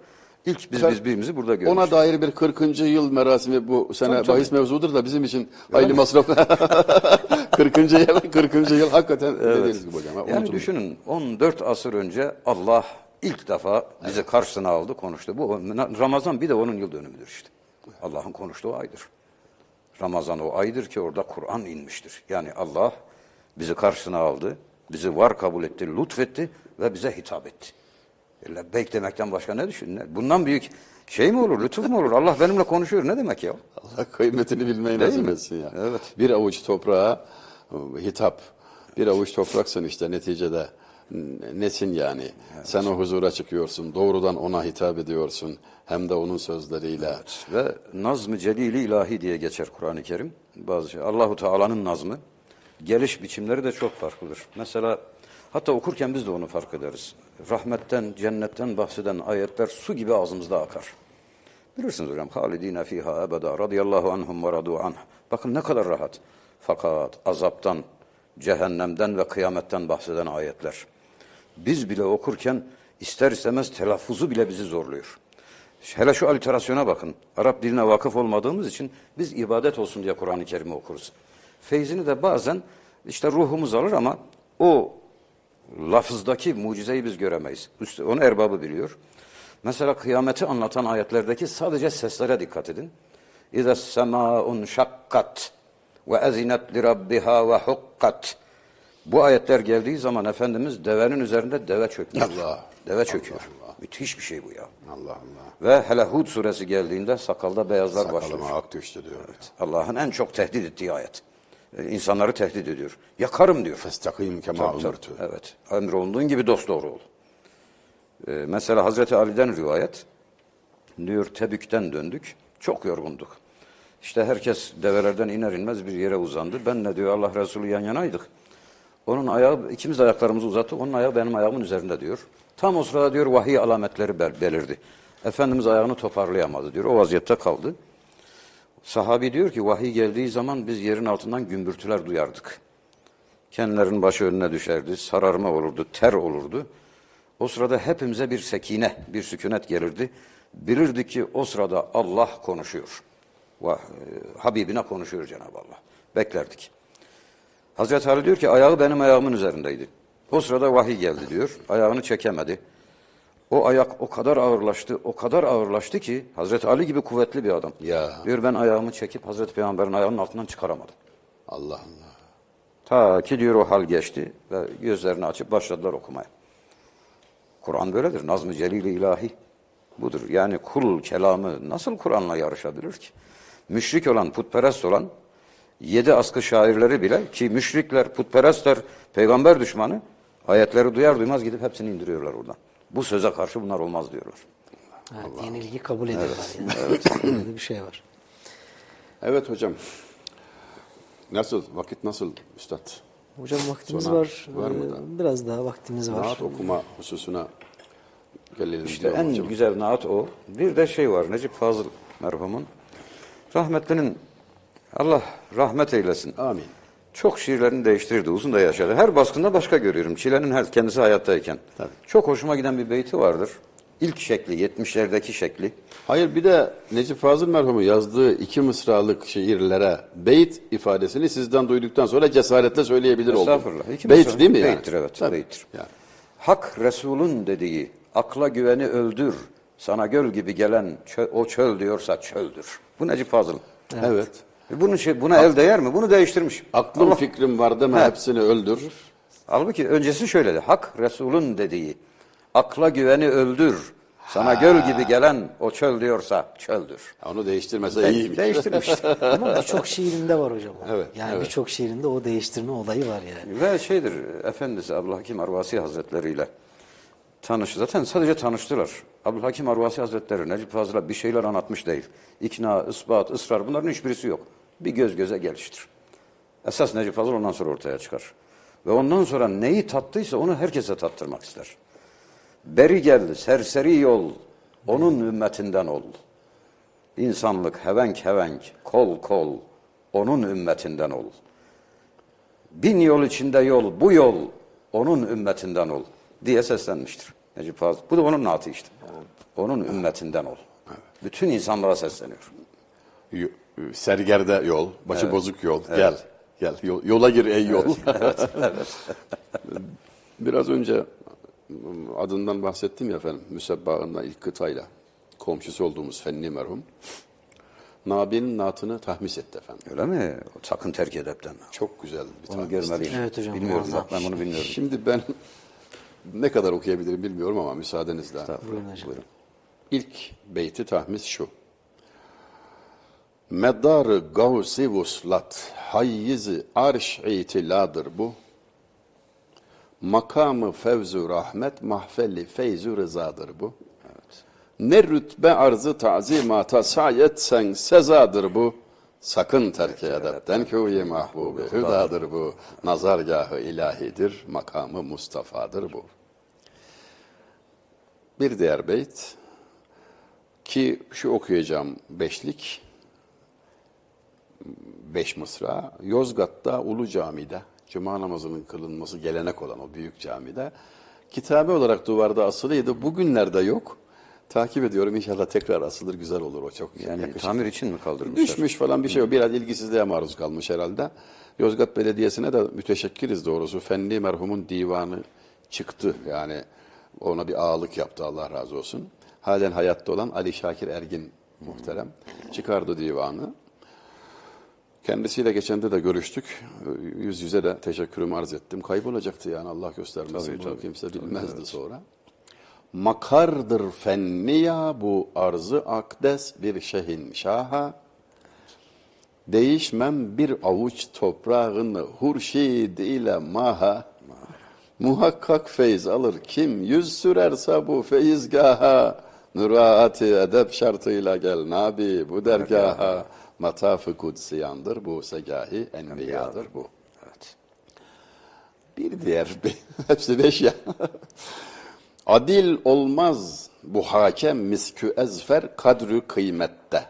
Speaker 3: ilk biz biz
Speaker 2: Efendim,
Speaker 3: birbirimizi burada görmüşüz.
Speaker 2: Ona dair bir 40. yıl merasimi bu sene
Speaker 3: Tabii, tabii.
Speaker 2: bahis mevzudur da bizim için hayli masraf. 40. yıl, 40. yıl hakikaten dediğiniz gibi hocam. ha,
Speaker 3: Yani düşünün 14 asır önce Allah ilk defa bizi karşısına aldı, konuştu. Bu Ramazan bir de onun yıl dönümüdür işte. Allah'ın konuştuğu aydır. Ramazan o aydır ki orada Kur'an inmiştir. Yani Allah bizi karşısına aldı, bizi var kabul etti, lütfetti ve bize hitap etti. E, Lebbeyk demekten başka ne düşün? Bundan büyük şey mi olur, lütuf mu olur? Allah benimle konuşuyor. Ne demek ya?
Speaker 2: Allah kıymetini bilmeyi
Speaker 3: Değil
Speaker 2: nasip etsin ya.
Speaker 3: Evet.
Speaker 2: Bir avuç toprağa e, hitap. Bir avuç topraksın işte neticede. Nesin yani? Sen o huzura çıkıyorsun. Doğrudan ona hitap ediyorsun. Hem de onun sözleriyle.
Speaker 3: Ve nazm-ı celili ilahi diye geçer Kur'an-ı Kerim. Bazı şey. Allahu Teala'nın nazmı geliş biçimleri de çok farklıdır. Mesela hatta okurken biz de onu fark ederiz. Rahmetten, cennetten bahseden ayetler su gibi ağzımızda akar. Bilirsiniz hocam halidine fiha ebeda radıyallahu anhum ve radu anh. Bakın ne kadar rahat. Fakat azaptan, cehennemden ve kıyametten bahseden ayetler. Biz bile okurken ister istemez telaffuzu bile bizi zorluyor. Hele şu aliterasyona bakın. Arap diline vakıf olmadığımız için biz ibadet olsun diye Kur'an-ı Kerim'i okuruz. Feyzini de bazen işte ruhumuz alır ama o lafızdaki mucizeyi biz göremeyiz. Üstü, onu erbabı biliyor. Mesela kıyameti anlatan ayetlerdeki sadece seslere dikkat edin. İza semaun şakkat ve ezinet li rabbiha ve hukkat. Bu ayetler geldiği zaman Efendimiz devenin üzerinde deve çöküyor.
Speaker 2: Allah.
Speaker 3: Deve çöküyor.
Speaker 2: Allah.
Speaker 3: Müthiş bir şey bu ya.
Speaker 2: Allah Allah.
Speaker 3: Ve hele Hud suresi geldiğinde sakalda beyazlar başlıyor.
Speaker 2: Sakalıma ak düştü diyor.
Speaker 3: Allah'ın en çok tehdit ettiği ayet. Ee, İnsanları tehdit ediyor. Yakarım diyor.
Speaker 2: Festakim kema umirtu.
Speaker 3: Evet. Emrolunduğun gibi dosdoğru ol. Ee, mesela Hazreti Ali'den rivayet. Diyor Tebük'ten döndük. Çok yorgunduk. İşte herkes develerden iner inmez bir yere uzandı. Ben ne diyor Allah Resulü yan yanaydık. Onun ayağı, ikimiz de ayaklarımızı uzattık. Onun ayağı benim ayağımın üzerinde diyor. Tam o sırada diyor vahiy alametleri bel- belirdi. Efendimiz ayağını toparlayamadı diyor. O vaziyette kaldı. Sahabi diyor ki vahiy geldiği zaman biz yerin altından gümbürtüler duyardık. Kendilerinin başı önüne düşerdi, sararma olurdu, ter olurdu. O sırada hepimize bir sekine, bir sükunet gelirdi. Bilirdik ki o sırada Allah konuşuyor. Va- e, Habibine konuşuyor Cenab-ı Allah. Beklerdik. Hazreti Ali diyor ki ayağı benim ayağımın üzerindeydi. O sırada vahiy geldi diyor. Ayağını çekemedi. O ayak o kadar ağırlaştı, o kadar ağırlaştı ki Hazreti Ali gibi kuvvetli bir adam.
Speaker 2: Ya.
Speaker 3: Diyor ben ayağımı çekip Hazreti Peygamber'in ayağının altından çıkaramadım.
Speaker 2: Allah Allah.
Speaker 3: Ta ki diyor o hal geçti ve gözlerini açıp başladılar okumaya. Kur'an böyledir. Nazm-ı celil ilahi budur. Yani kul kelamı nasıl Kur'an'la yarışabilir ki? Müşrik olan, putperest olan yedi askı şairleri bile ki müşrikler, putperestler, peygamber düşmanı ayetleri duyar duymaz gidip hepsini indiriyorlar oradan. Bu söze karşı bunlar olmaz diyorlar.
Speaker 1: Evet, yenilgi kabul ediyorlar. Yani. Böyle bir şey var.
Speaker 2: Evet hocam. Nasıl? Vakit nasıl üstad?
Speaker 1: Hocam vaktimiz
Speaker 2: Sonra
Speaker 1: var.
Speaker 2: var mı
Speaker 1: Ee,
Speaker 2: da?
Speaker 1: Biraz daha vaktimiz var.
Speaker 2: Naat okuma hususuna gelelim.
Speaker 3: İşte
Speaker 2: diyorum
Speaker 3: en
Speaker 2: hocam.
Speaker 3: güzel naat o. Bir de şey var Necip Fazıl merhumun. Rahmetlinin Allah rahmet eylesin.
Speaker 2: Amin.
Speaker 3: Çok şiirlerini değiştirirdi. Uzun da yaşadı. Her baskında başka görüyorum. Çilenin her kendisi hayattayken.
Speaker 2: Tabii.
Speaker 3: Çok hoşuma giden bir beyti vardır. İlk şekli, 70'lerdeki şekli.
Speaker 2: Hayır bir de Necip Fazıl merhumu yazdığı iki mısralık şiirlere beyt ifadesini sizden duyduktan sonra cesaretle söyleyebilir oldum.
Speaker 3: Estağfurullah. İki
Speaker 2: beyt
Speaker 3: mısra-
Speaker 2: değil mi yani?
Speaker 3: Beyttir evet.
Speaker 2: Tabii.
Speaker 3: Beyttir.
Speaker 2: Yani.
Speaker 3: Hak Resul'ün dediği, akla güveni öldür, sana göl gibi gelen çö- o çöl diyorsa çöldür. Bu Necip Fazıl.
Speaker 2: Evet.
Speaker 3: E Bunun şey, buna el değer mi? Bunu değiştirmiş.
Speaker 2: Aklım
Speaker 3: Allah-
Speaker 2: fikrim var deme
Speaker 3: He.
Speaker 2: hepsini öldür.
Speaker 3: Halbuki öncesi şöyledi. Hak Resul'ün dediği, akla güveni öldür, sana göl gibi gelen o çöl diyorsa çöldür.
Speaker 2: Onu değiştirmese iyiymiş.
Speaker 3: Değiştirmiş.
Speaker 1: Ama birçok şiirinde var hocam. o.
Speaker 2: Evet,
Speaker 1: Yani
Speaker 2: evet.
Speaker 1: birçok şiirinde o değiştirme olayı var yani.
Speaker 3: Ve şeydir, Efendisi Abdülhakim Arvasi Hazretleri ile tanışı. Zaten sadece tanıştılar. Abdülhakim Arvasi Hazretleri Necip Fazıl'a bir şeyler anlatmış değil. İkna, ispat, ısrar bunların hiçbirisi yok. Bir göz göze geliştir. Esas Necip Fazıl ondan sonra ortaya çıkar. Ve ondan sonra neyi tattıysa onu herkese tattırmak ister. Beri gel, serseri yol, onun ümmetinden ol. İnsanlık hevenk hevenk, kol kol, onun ümmetinden ol. Bin yol içinde yol, bu yol onun ümmetinden ol diye seslenmiştir. Necip Fazıl. Bu da onun naatı işte. Onun ümmetinden ol. Bütün insanlığa sesleniyor.
Speaker 2: Sergerde yol, başı bozuk yol. Gel, gel. Yol- yola gir ey yol. Biraz önce adından bahsettim ya efendim. Müsebbağında ilk kıtayla komşusu olduğumuz Fenni merhum. Nabi'nin naatını tahmis etti efendim.
Speaker 3: Öyle mi? Sakın terk edepten.
Speaker 2: Çok güzel bir
Speaker 3: Onu görmeliyim.
Speaker 1: Evet hocam,
Speaker 3: Bilmiyorum
Speaker 1: muazzam.
Speaker 3: ben bunu bilmiyorum.
Speaker 2: Şimdi ben ne kadar okuyabilirim bilmiyorum ama müsaadenizle.
Speaker 1: Buyurun hocam.
Speaker 2: İlk beyti tahmis şu. Meddarı gavsi vuslat hayyizi arş itiladır bu. Makamı fevzu rahmet mahfeli feyzu rızadır bu. Ne rütbe arzı tazimata sayetsen sezadır bu. Sakın terk edepten köyü mahbubu hüdadır bu. Nazargahı ilahidir, makamı Mustafa'dır bu. Bir diğer beyt ki şu okuyacağım beşlik, beş mısra, Yozgat'ta Ulu Cami'de, Cuma namazının kılınması gelenek olan o büyük camide, kitabe olarak duvarda asılıydı. Bugünlerde yok. Takip ediyorum inşallah tekrar asılır güzel olur o çok
Speaker 3: Yani
Speaker 2: yakışıklı.
Speaker 3: tamir için mi kaldırmışlar?
Speaker 2: Düşmüş falan bir şey o. Biraz ilgisizliğe maruz kalmış herhalde. Yozgat Belediyesi'ne de müteşekkiriz doğrusu. Fenli merhumun divanı çıktı. Yani ona bir ağalık yaptı Allah razı olsun. halen hayatta olan Ali Şakir Ergin muhterem çıkardı divanı. Kendisiyle geçen de de görüştük. Yüz yüze de teşekkürümü arz ettim. Kaybolacaktı yani Allah göstermesin.
Speaker 3: Tabii,
Speaker 2: Bunu
Speaker 3: tabii.
Speaker 2: kimse bilmezdi sonra. Makardır fenniya bu arzı akdes bir şehin şaha. Değişmem bir avuç toprağını hurşid ile maha. Muhakkak feyz alır kim yüz sürerse bu feyizgaha. Nuraati edep şartıyla gel nabi bu dergaha. Matafı kutsiyandır bu segahi enbiyadır bu.
Speaker 3: Evet.
Speaker 2: Bir diğer, hepsi beş ya. Adil olmaz bu hakem miskü ezfer kadrü kıymette.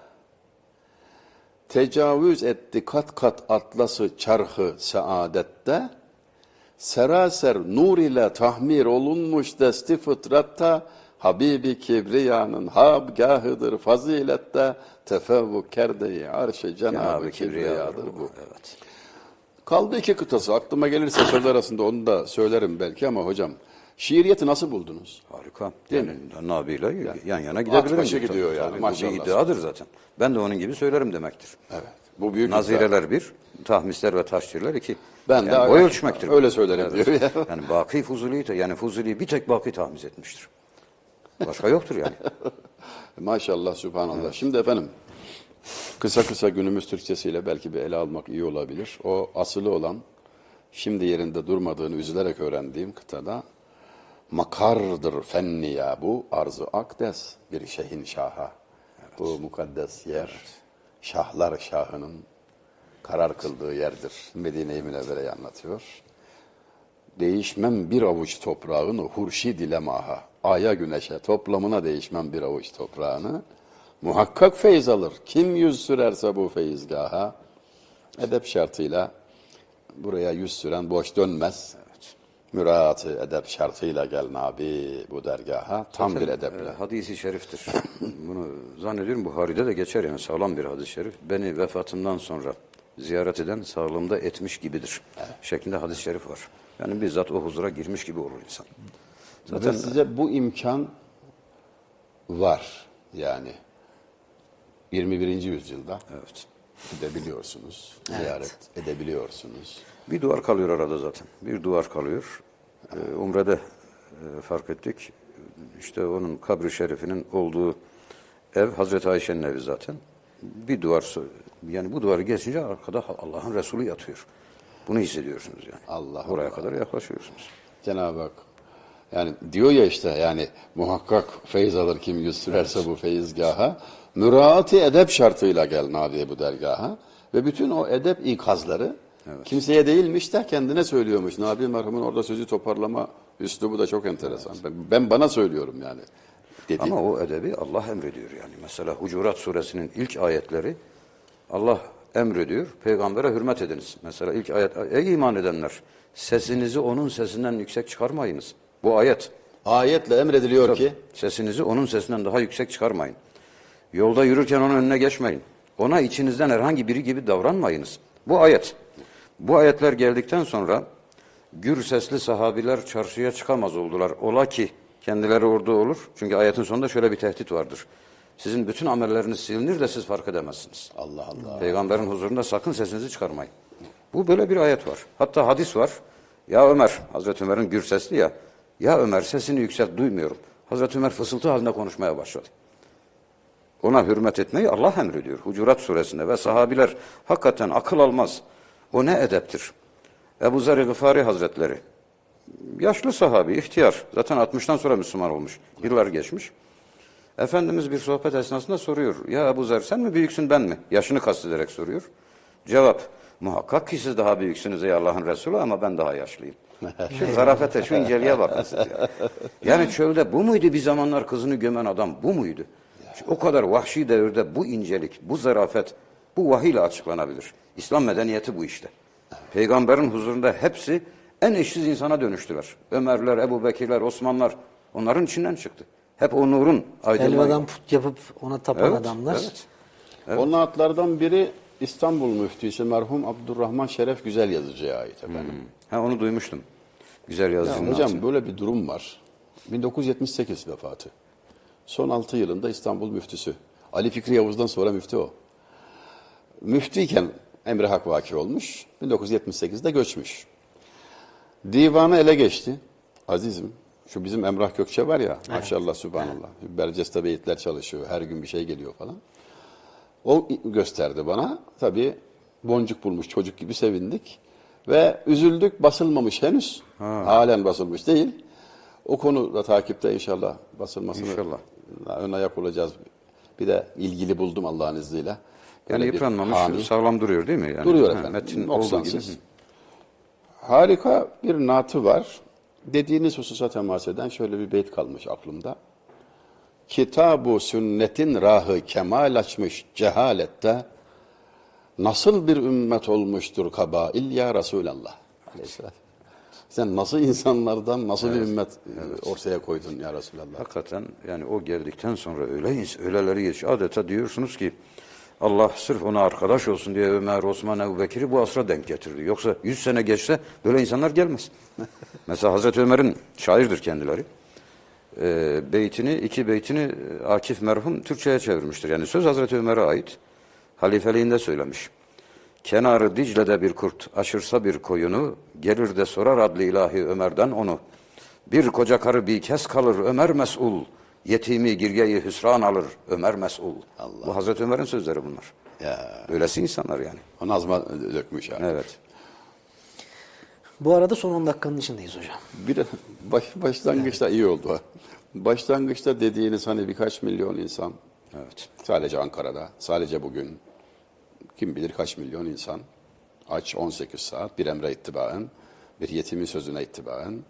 Speaker 2: Tecavüz etti kat kat atlası çarhı saadette. Seraser nur ile tahmir olunmuş desti fıtratta. Habibi Kibriya'nın habgahıdır fazilette. Tefevvuk kerdeyi arş-ı Cenab-ı Kibriya'dır bu.
Speaker 3: Evet.
Speaker 2: Kaldı iki kıtası. Aklıma gelirse sözler arasında onu da söylerim belki ama hocam. Şiiriyeti nasıl buldunuz?
Speaker 3: Harika.
Speaker 2: Değil
Speaker 3: yani, Nabi'yle yan yana gidebilirim.
Speaker 2: başa
Speaker 3: Tabii,
Speaker 2: gidiyor
Speaker 3: tabii.
Speaker 2: yani,
Speaker 3: Bu bir
Speaker 2: maşallah.
Speaker 3: iddiadır zaten. Ben de onun gibi söylerim demektir.
Speaker 2: Evet. Bu büyük iddia.
Speaker 3: Nazireler bir, tahmisler ve taştirler iki.
Speaker 2: Ben de
Speaker 3: yani boy ölçmektir.
Speaker 2: öyle söylerim diyor ya.
Speaker 3: Yani Baki Fuzuli'yi de, yani Fuzuli'yi bir tek Baki tahmis etmiştir. Başka yoktur yani.
Speaker 2: Maşallah, subhanallah. Şimdi efendim, kısa kısa günümüz Türkçesiyle belki bir ele almak iyi olabilir. O asılı olan, şimdi yerinde durmadığını üzülerek öğrendiğim kıtada, makardır fenniya bu, arzı akdes bir şehin şaha. Bu mukaddes yer, şahlar şahının karar kıldığı yerdir. Medine-i Münevvere'yi anlatıyor. Değişmem bir avuç toprağını hurşid ile maha. Aya güneşe toplamına değişmem bir avuç toprağını. Muhakkak feyz alır. Kim yüz sürerse bu feyizgaha. Edep şartıyla buraya yüz süren boş dönmez. Müraatı edep şartıyla gel nabi bu dergaha. Tam bir edeple.
Speaker 3: E, hadisi şeriftir. Bunu zannediyorum Buhari'de de geçer yani sağlam bir hadis-i şerif. Beni vefatımdan sonra ziyaret eden sağlığımda etmiş gibidir. Şeklinde hadis-i şerif var. Yani bizzat o huzura girmiş gibi olur insan.
Speaker 2: Zaten size bu imkan var. Yani 21. yüzyılda
Speaker 3: Evet.
Speaker 2: gidebiliyorsunuz, ziyaret edebiliyorsunuz.
Speaker 3: Bir duvar kalıyor arada zaten. Bir duvar kalıyor. Ee, Umre'de e, fark ettik. İşte onun kabri şerifinin olduğu ev Hazreti Ayşe'nin evi zaten. Bir duvar yani bu duvarı geçince arkada Allah'ın Resulü yatıyor. Bunu hissediyorsunuz yani.
Speaker 2: Allah
Speaker 3: Oraya
Speaker 2: Allah.
Speaker 3: kadar yaklaşıyorsunuz.
Speaker 2: Cenab-ı Hak yani diyor ya işte yani muhakkak feyz alır kim yüz sürerse bu feyizgaha. Müraati edep şartıyla gel Nabiye bu dergaha. Ve bütün o edep ikazları kimseye değilmiş de kendine söylüyormuş. Nabi merhumun orada sözü toparlama üslubu da çok enteresan. Ben, ben bana söylüyorum yani. Dedi.
Speaker 3: Ama o edebi Allah emrediyor yani. Mesela Hucurat suresinin ilk ayetleri Allah emrediyor. Peygambere hürmet ediniz. Mesela ilk ayet ey iman edenler sesinizi onun sesinden yüksek çıkarmayınız. Bu ayet.
Speaker 2: Ayetle emrediliyor ki
Speaker 3: Sesinizi onun sesinden daha yüksek çıkarmayın. Yolda yürürken onun önüne geçmeyin. Ona içinizden herhangi biri gibi davranmayınız. Bu ayet. Bu ayetler geldikten sonra gür sesli sahabiler çarşıya çıkamaz oldular. Ola ki kendileri orada olur. Çünkü ayetin sonunda şöyle bir tehdit vardır. Sizin bütün amelleriniz silinir de siz fark edemezsiniz.
Speaker 2: Allah Allah.
Speaker 3: Peygamberin huzurunda sakın sesinizi çıkarmayın. Bu böyle bir ayet var. Hatta hadis var. Ya Ömer, Hazreti Ömer'in gür sesli ya. Ya Ömer sesini yükselt duymuyorum. Hazreti Ömer fısıltı halinde konuşmaya başladı. Ona hürmet etmeyi Allah emrediyor. Hucurat suresinde ve sahabiler hakikaten akıl almaz. O ne edeptir. Ebu Zer-i Gıfari Hazretleri, yaşlı sahabi, ihtiyar. Zaten 60'tan sonra Müslüman olmuş. Yıllar geçmiş. Efendimiz bir sohbet esnasında soruyor. Ya Ebu Zer sen mi büyüksün ben mi? Yaşını kastederek soruyor. Cevap. Muhakkak ki siz daha büyüksünüz ey Allah'ın Resulü ama ben daha yaşlıyım. Şu zarafete, şu inceliğe bakın siz ya. Yani çölde bu muydu bir zamanlar kızını gömen adam bu muydu? O kadar vahşi devirde bu incelik, bu zarafet, bu vahiy ile açıklanabilir. İslam medeniyeti bu işte. Peygamberin huzurunda hepsi en eşsiz insana dönüştüler. Ömerler, Ebu Bekirler, Osmanlar onların içinden çıktı. Hep o nurun aydınlığı.
Speaker 1: Helvadan put yapıp ona tapan
Speaker 3: Evet,
Speaker 1: adamlar.
Speaker 3: evet.
Speaker 2: Onun atlardan biri İstanbul müftüsü merhum Abdurrahman Şeref Güzel Yazıcı'ya ait efendim.
Speaker 3: Ha onu duymuştum. Güzel
Speaker 2: Ya
Speaker 3: yazıcının
Speaker 2: hocam
Speaker 3: altını.
Speaker 2: böyle bir durum var. 1978 vefatı. Son 6 yılında İstanbul müftüsü. Ali Fikri Yavuz'dan sonra müftü o. Müftüyken Emre Hak vaki olmuş. 1978'de göçmüş. Divanı ele geçti. Azizim, şu bizim Emrah Gökçe var ya, maşallah, subhanallah. Berceste beyitler çalışıyor, her gün bir şey geliyor falan. O gösterdi bana. Tabii boncuk bulmuş çocuk gibi sevindik. Ve üzüldük, basılmamış henüz. Halen basılmış değil. O konu da takipte inşallah basılmasını
Speaker 3: İnşallah.
Speaker 2: ön ayak olacağız. Bir de ilgili buldum Allah'ın izniyle.
Speaker 3: Yani
Speaker 2: Böyle bir
Speaker 3: yıpranmamış,
Speaker 2: hami.
Speaker 3: sağlam duruyor değil mi? Yani,
Speaker 2: Duruyor
Speaker 3: Ha,
Speaker 2: efendim.
Speaker 3: Metin
Speaker 2: Noksansız.
Speaker 3: olduğu gibi.
Speaker 2: Harika bir natı var. Dediğiniz hususa temas eden şöyle bir beyt kalmış aklımda. Kitabu sünnetin rahı kemal açmış cehalette nasıl bir ümmet olmuştur kabail ya Resulallah. Aleyhisselam. Sen nasıl insanlardan nasıl bir ümmet e, ortaya koydun ya Resulallah.
Speaker 3: Hakikaten yani o geldikten sonra öyle öyleleri geç. Adeta diyorsunuz ki Allah sırf ona arkadaş olsun diye Ömer, Osman, Ebu Bekir'i bu asra denk getirdi. Yoksa 100 sene geçse böyle insanlar gelmez. Mesela Hazreti Ömer'in şairdir kendileri. Ee, beytini, iki beytini e, Akif merhum Türkçe'ye çevirmiştir. Yani söz Hazreti Ömer'e ait. Halifeliğinde söylemiş. Kenarı Dicle'de bir kurt aşırsa bir koyunu, gelir de sorar adlı ilahi Ömer'den onu. Bir koca karı bir kez kalır Ömer mesul, yetimi girgeyi hüsran alır Ömer mesul. Bu Hazreti Ömer'in sözleri bunlar.
Speaker 2: Ya,
Speaker 3: Böylesi insanlar yani.
Speaker 2: o nazma dökmüş yani.
Speaker 3: Evet.
Speaker 1: Bu arada son 10 dakikanın içindeyiz hocam.
Speaker 2: Bir de baş, başlangıçta iyi oldu. ha. Başlangıçta dediğiniz hani birkaç milyon insan
Speaker 3: Evet.
Speaker 2: sadece Ankara'da, sadece bugün kim bilir kaç milyon insan aç 18 saat bir emre ittibaen, bir yetimin sözüne ittibaen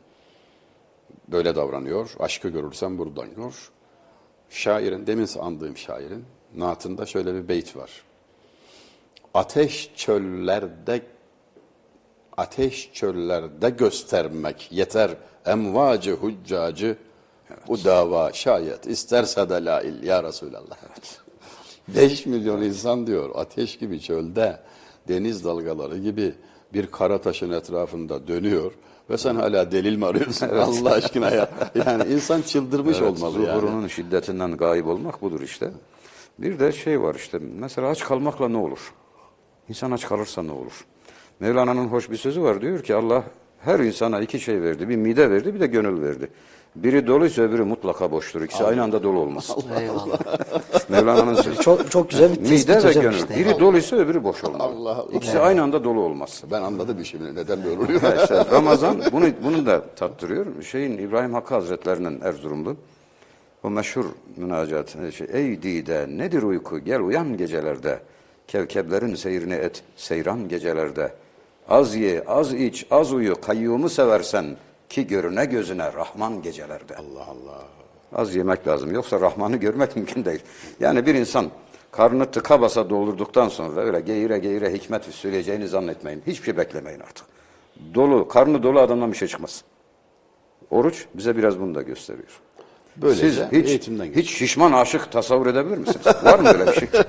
Speaker 2: böyle davranıyor. Aşkı görürsen buradan gör. Şairin, demin andığım şairin naatında şöyle bir beyt var. Ateş çöllerde ateş çöllerde göstermek yeter emvacı huccacı bu dava şayet isterse de la il ya Resulallah. 5 milyon insan diyor ateş gibi çölde deniz dalgaları gibi bir kara taşın etrafında dönüyor ve sen hala delil mi arıyorsun Allah aşkına ya. Yani insan çıldırmış
Speaker 3: Evet,
Speaker 2: olmalı yani.
Speaker 3: zuhurunun şiddetinden gayip olmak budur işte. Bir de şey var işte mesela aç kalmakla ne olur? İnsan aç kalırsa ne olur? Mevlana'nın hoş bir sözü var diyor ki Allah her insana iki şey verdi. Bir mide verdi bir de gönül verdi. Biri doluysa öbürü mutlaka boştur. İkisi aynı anda dolu olmaz.
Speaker 1: Eyvallah.
Speaker 3: Mevlana'nın sözü.
Speaker 1: Çok çok güzel bir tespit
Speaker 3: Mide ve
Speaker 1: hocam
Speaker 3: gönül.
Speaker 1: işte.
Speaker 3: Biri doluysa öbürü boş olmalı.
Speaker 2: Allah Allah.
Speaker 3: İkisi aynı anda dolu olmaz.
Speaker 2: Ben anladım şimdi neden böyle oluyor.
Speaker 3: Ha işte Ramazan bunu bunu da tattırıyor. Şeyin İbrahim Hakkı Hazretlerinin Erzurumlu o meşhur münacat şey, ey dide nedir uyku gel uyan gecelerde kevkeblerin seyrini et seyran gecelerde az ye az iç az uyu kayyumu seversen ki görüne gözüne Rahman gecelerde.
Speaker 2: Allah Allah.
Speaker 3: Az yemek lazım. Yoksa Rahman'ı görmek mümkün değil. Yani bir insan karnını tıka basa doldurduktan sonra öyle geğire geğire hikmet söyleyeceğini zannetmeyin. Hiçbir şey beklemeyin artık. Dolu, karnı dolu adamdan bir şey çıkmaz. Oruç bize biraz bunu da gösteriyor.
Speaker 2: Böylece
Speaker 3: Siz hiç,
Speaker 2: eğitimden
Speaker 3: hiç şişman aşık tasavvur edebilir misiniz? Var mı öyle bir şey?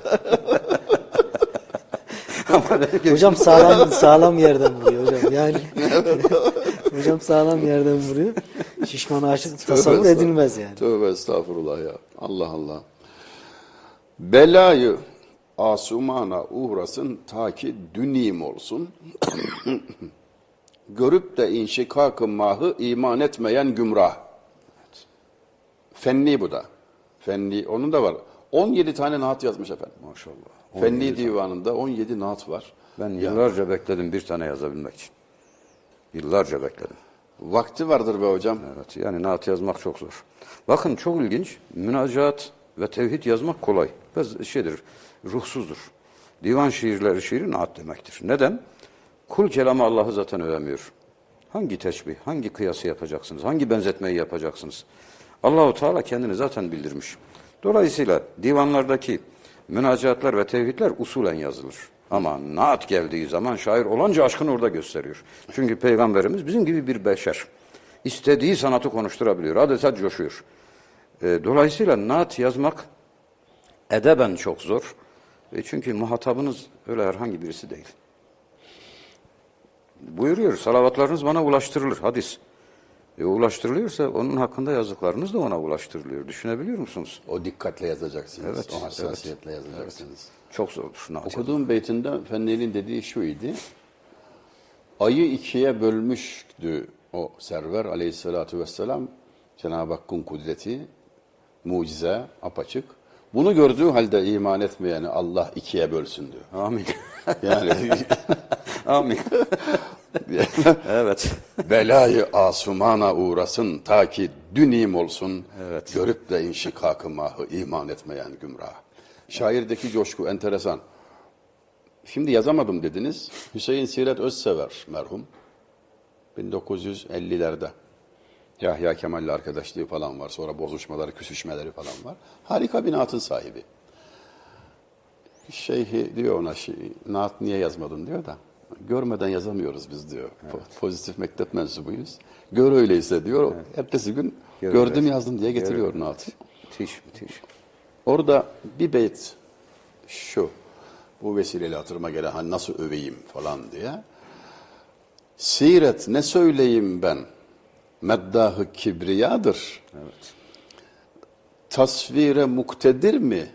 Speaker 1: Hocam sağlam sağlam yerden vuruyor hocam. Yani hocam sağlam yerden vuruyor. Şişman aşık tasavvur edilmez yani.
Speaker 2: Tövbe estağfurullah ya. Allah Allah. Belayı asumana uğrasın ta ki dünim olsun. Görüp de inşikak-ı mahı iman etmeyen gümrah. Fenni bu da. Fenni onun da var. 17 tane naat yazmış efendim.
Speaker 3: Maşallah.
Speaker 2: Fenni divanında 17 naat var.
Speaker 3: Ben yıllarca bekledim bir tane yazabilmek için. Yıllarca bekledim.
Speaker 2: Vakti vardır be hocam.
Speaker 3: Evet yani naat yazmak çok zor. Bakın çok ilginç. Münacaat ve tevhid yazmak kolay. Biraz şeydir, ruhsuzdur. Divan şiirleri şiiri naat demektir. Neden? Kul kelamı Allah'ı zaten övemiyor. Hangi teşbih, hangi kıyası yapacaksınız, hangi benzetmeyi yapacaksınız? Allahu Teala kendini zaten bildirmiş. Dolayısıyla divanlardaki münacatlar ve tevhidler usulen yazılır. Ama naat geldiği zaman şair olanca aşkını orada gösteriyor. Çünkü peygamberimiz bizim gibi bir beşer. İstediği sanatı konuşturabiliyor. Adeta coşuyor. E, dolayısıyla naat yazmak edeben çok zor. E, çünkü muhatabınız öyle herhangi birisi değil. Buyuruyor salavatlarınız bana ulaştırılır hadis. E, ulaştırılıyorsa onun hakkında yazdıklarınız da ona ulaştırılıyor. Düşünebiliyor musunuz?
Speaker 2: O dikkatle yazacaksınız.
Speaker 3: Evet,
Speaker 2: o hassasiyetle yazacaksınız.
Speaker 3: Çok zordur. Naat
Speaker 2: Okuduğum beytinde Fenneli'nin dediği şuydu. Ayı ikiye bölmüştü o server aleyhissalatu vesselam. Cenab-ı Hakk'ın kudreti, mucize, apaçık. Bunu gördüğü halde iman etmeyeni Allah ikiye bölsün diyor.
Speaker 3: Amin.
Speaker 2: Yani
Speaker 3: Amin. evet.
Speaker 2: belayı asumana uğrasın ta ki dünim olsun.
Speaker 3: Evet.
Speaker 2: Görüp de inşikakı mahı iman etmeyen gümrah. Şairdeki coşku enteresan. Şimdi yazamadım dediniz. Hüseyin Siret Özsever merhum. 1950'lerde. Yahya Kemal'le arkadaşlığı falan var. Sonra bozuşmaları, küsüşmeleri falan var. Harika bir naatın sahibi. Şeyhi diyor ona, şey, naat niye yazmadın diyor da. Görmeden yazamıyoruz biz diyor. Po- Pozitif mektep mensubuyuz. Gör öyleyse diyor. Ertesi gün
Speaker 3: Gör
Speaker 2: gördüm
Speaker 3: öyleyse.
Speaker 2: yazdım diye getiriyor
Speaker 3: Gör.
Speaker 2: naatı.
Speaker 3: Müthiş, müthiş.
Speaker 2: Orada bir beyt şu. Bu vesileyle hatırıma gelen hani nasıl öveyim falan diye. Siret ne söyleyeyim ben? Meddahı kibriyadır.
Speaker 3: Evet.
Speaker 2: Tasvire muktedir mi?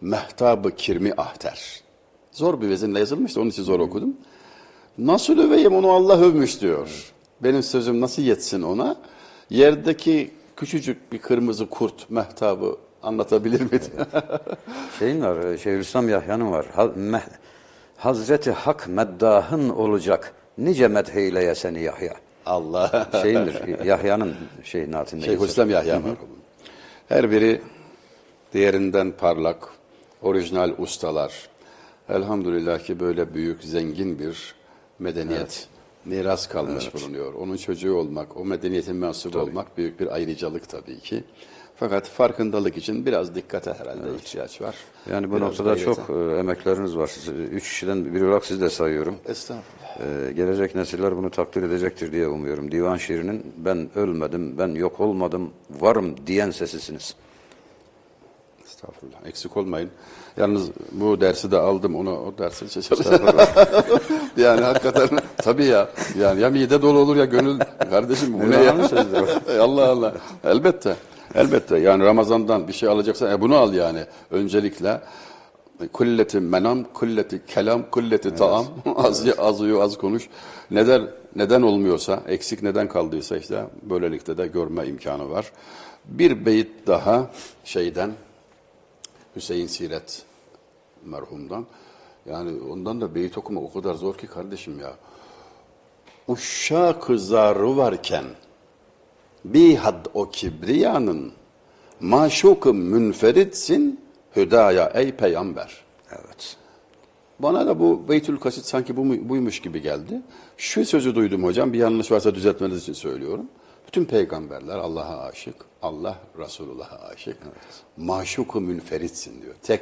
Speaker 2: Mehtabı kirmi ahter. Zor bir vezinle yazılmıştı onun için zor okudum. Nasıl öveyim onu Allah övmüş diyor. Benim sözüm nasıl yetsin ona? Yerdeki küçücük bir kırmızı kurt mehtabı anlatabilir mi?
Speaker 3: Şeyin var, e, Şeyhülislam Yahya'nın var. Hazreti Hak meddahın olacak. Nice medheyleye seni Yahya.
Speaker 2: Allah.
Speaker 3: Şeyindir, Yahya'nın şey naatinde. geçer.
Speaker 2: Şeyhülislam Yahya merhum. Her biri diğerinden parlak, orijinal ustalar. Elhamdülillah ki böyle büyük, zengin bir medeniyet miras kalmış bulunuyor. Onun çocuğu olmak, o medeniyetin mensubu olmak büyük bir ayrıcalık tabii ki. Fakat farkındalık için biraz dikkate herhalde ihtiyaç var.
Speaker 3: Yani bu
Speaker 2: Biraz
Speaker 3: noktada
Speaker 2: gayrete.
Speaker 3: çok e, emekleriniz var. Siz, e, üç kişiden biri olarak sizi de sayıyorum.
Speaker 2: Estağfurullah.
Speaker 3: Ee, gelecek nesiller bunu takdir edecektir diye umuyorum. Divan şiirinin ben ölmedim, ben yok olmadım, varım diyen sesisiniz.
Speaker 2: Estağfurullah. Eksik olmayın. Yalnız bu dersi de aldım. Onu o dersi çalışacağım. yani hakikaten tabii ya. Yani ya mide dolu olur ya gönül. Kardeşim bu ne ya? Allah Allah. Elbette. Elbette. Yani Ramazan'dan bir şey alacaksan e bunu al yani. Öncelikle kulleti menam, kulleti kelam, kulleti taam. az, ye, az uyu, az konuş. Neden neden olmuyorsa, eksik neden kaldıysa işte böylelikle de görme imkanı var. Bir beyit daha şeyden Hüseyin Siret merhumdan. Yani ondan da beyit okumak o kadar zor ki kardeşim ya. Uşşak zarı varken bir had o kibriyanın maşuku münferitsin hüdaya ey peygamber.
Speaker 3: Evet.
Speaker 2: Bana da bu Beytül Kasit sanki bu, buymuş gibi geldi. Şu sözü duydum hocam, bir yanlış varsa düzeltmeniz için söylüyorum. Bütün peygamberler Allah'a aşık, Allah Resulullah'a aşık. Maşuku münferitsin diyor. Tek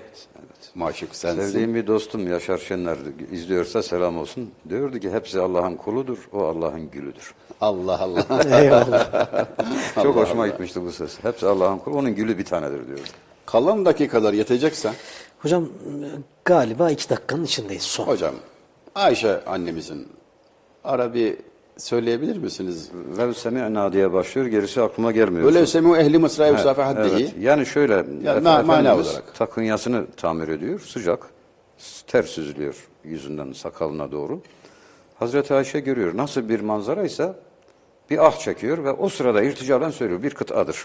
Speaker 2: maşuk sensin.
Speaker 3: Sevdiğim bir dostum Yaşar Şener izliyorsa selam olsun. Diyordu ki hepsi Allah'ın kuludur, o Allah'ın gülüdür.
Speaker 2: Allah Allah.
Speaker 1: Eyvallah.
Speaker 3: Çok hoşuma gitmişti bu söz. Hepsi Allah'ın kulu, onun gülü bir tanedir diyordu.
Speaker 2: Kalan dakikalar yetecekse
Speaker 1: Hocam galiba iki dakikanın içindeyiz son.
Speaker 2: hocam Ayşe annemizin Arabi söyleyebilir misiniz?
Speaker 3: Vev semi'na diye başlıyor, gerisi aklıma gelmiyor.
Speaker 2: Öyle semu ehli Mısra'ya
Speaker 3: Evet,
Speaker 2: müsafahaddihi.
Speaker 3: evet. Yani şöyle,
Speaker 2: ma- mana
Speaker 3: Efendimiz
Speaker 2: olarak.
Speaker 3: takunyasını tamir ediyor, sıcak, ter süzülüyor yüzünden sakalına doğru. Hazreti Ayşe görüyor, nasıl bir manzaraysa bir ah çekiyor ve o sırada irticalen söylüyor, bir kıtadır.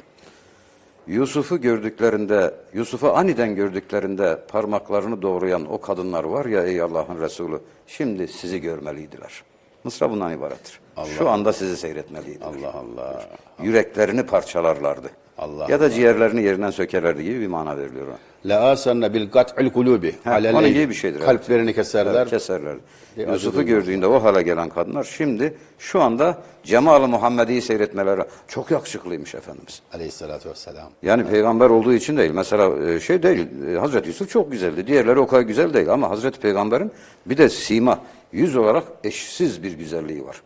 Speaker 3: Yusuf'u gördüklerinde, Yusuf'u aniden gördüklerinde parmaklarını doğrayan o kadınlar var ya ey Allah'ın Resulü, şimdi sizi görmeliydiler. Mısra bundan ibarettir. Şu anda sizi seyretmeliydiler.
Speaker 2: Allah Allah.
Speaker 3: Yüreklerini parçalarlardı.
Speaker 2: Allah
Speaker 3: ya da ciğerlerini yerinden sökerlerdi gibi bir mana veriliyor ona.
Speaker 2: La asanna bil kat'il kulubi.
Speaker 3: Onun gibi bir şeydir, evet.
Speaker 2: Kalplerini keserler.
Speaker 3: Evet, keserler.
Speaker 2: Bir acı
Speaker 3: Yusuf'u gördüğünde o hale gelen kadınlar şimdi şu anda Cemal-i Muhammedi'yi seyretmeleri çok yakışıklıymış Efendimiz.
Speaker 2: Aleyhissalatü vesselam.
Speaker 3: Yani peygamber olduğu için değil. Mesela e, şey değil, e, Hazreti Yusuf çok güzeldi. Diğerleri o kadar güzel değil ama Hazreti Peygamber'in bir de sima, yüz olarak eşsiz bir güzelliği var.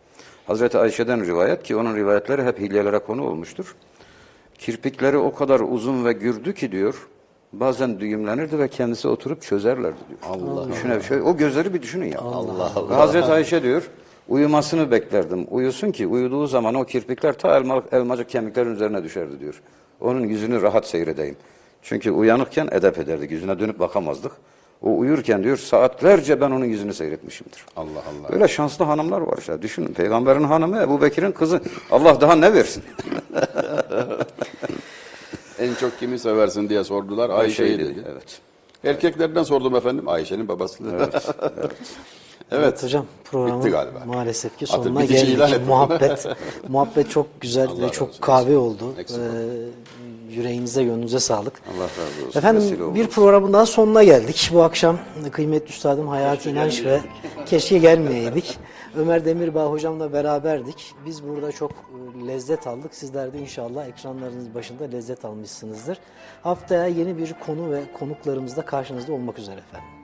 Speaker 3: Hazreti Ayşe'den rivayet ki onun rivayetleri hep hilyelere konu olmuştur. Kirpikleri o kadar uzun ve gürdü ki diyor, bazen düğümlenirdi ve kendisi oturup çözerlerdi diyor. Allah Düşünün, şöyle, o gözleri bir düşünün ya. Allah Allah. Hazreti Ayşe diyor, Uyumasını beklerdim. Uyusun ki uyuduğu zaman o kirpikler ta elma, elmacık kemiklerin üzerine düşerdi diyor. Onun yüzünü rahat seyredeyim. Çünkü uyanıkken edep ederdik. Yüzüne dönüp bakamazdık. O uyurken diyor saatlerce ben onun yüzünü seyretmişimdir.
Speaker 2: Allah Allah.
Speaker 3: Böyle şanslı hanımlar var işte. Düşünün peygamberin hanımı Ebu Bekir'in kızı. Allah daha ne versin?
Speaker 2: En çok kimi seversin diye sordular. Ayşe'yi dedi.
Speaker 3: Evet.
Speaker 2: Erkeklerden sordum efendim. Ayşe'nin babası. Evet.
Speaker 1: Evet hocam programın
Speaker 2: galiba.
Speaker 1: maalesef ki
Speaker 2: Artık
Speaker 1: sonuna
Speaker 2: bitişi
Speaker 1: geldik. muhabbet muhabbet çok güzel
Speaker 2: Allah
Speaker 1: ve çok
Speaker 2: olsun.
Speaker 1: kahve oldu.
Speaker 2: Eksik
Speaker 1: Ee, yüreğinize gönlünüze sağlık.
Speaker 3: Allah razı olsun.
Speaker 1: Efendim bir programın daha sonuna geldik. Bu akşam kıymetli üstadım Hayati İnanç ve keşke gelmeyeydik. Ömer Demirbağ hocamla beraberdik. Biz burada çok e, lezzet aldık. Sizler de inşallah ekranlarınız başında lezzet almışsınızdır. Haftaya yeni bir konu ve konuklarımızla karşınızda olmak üzere efendim.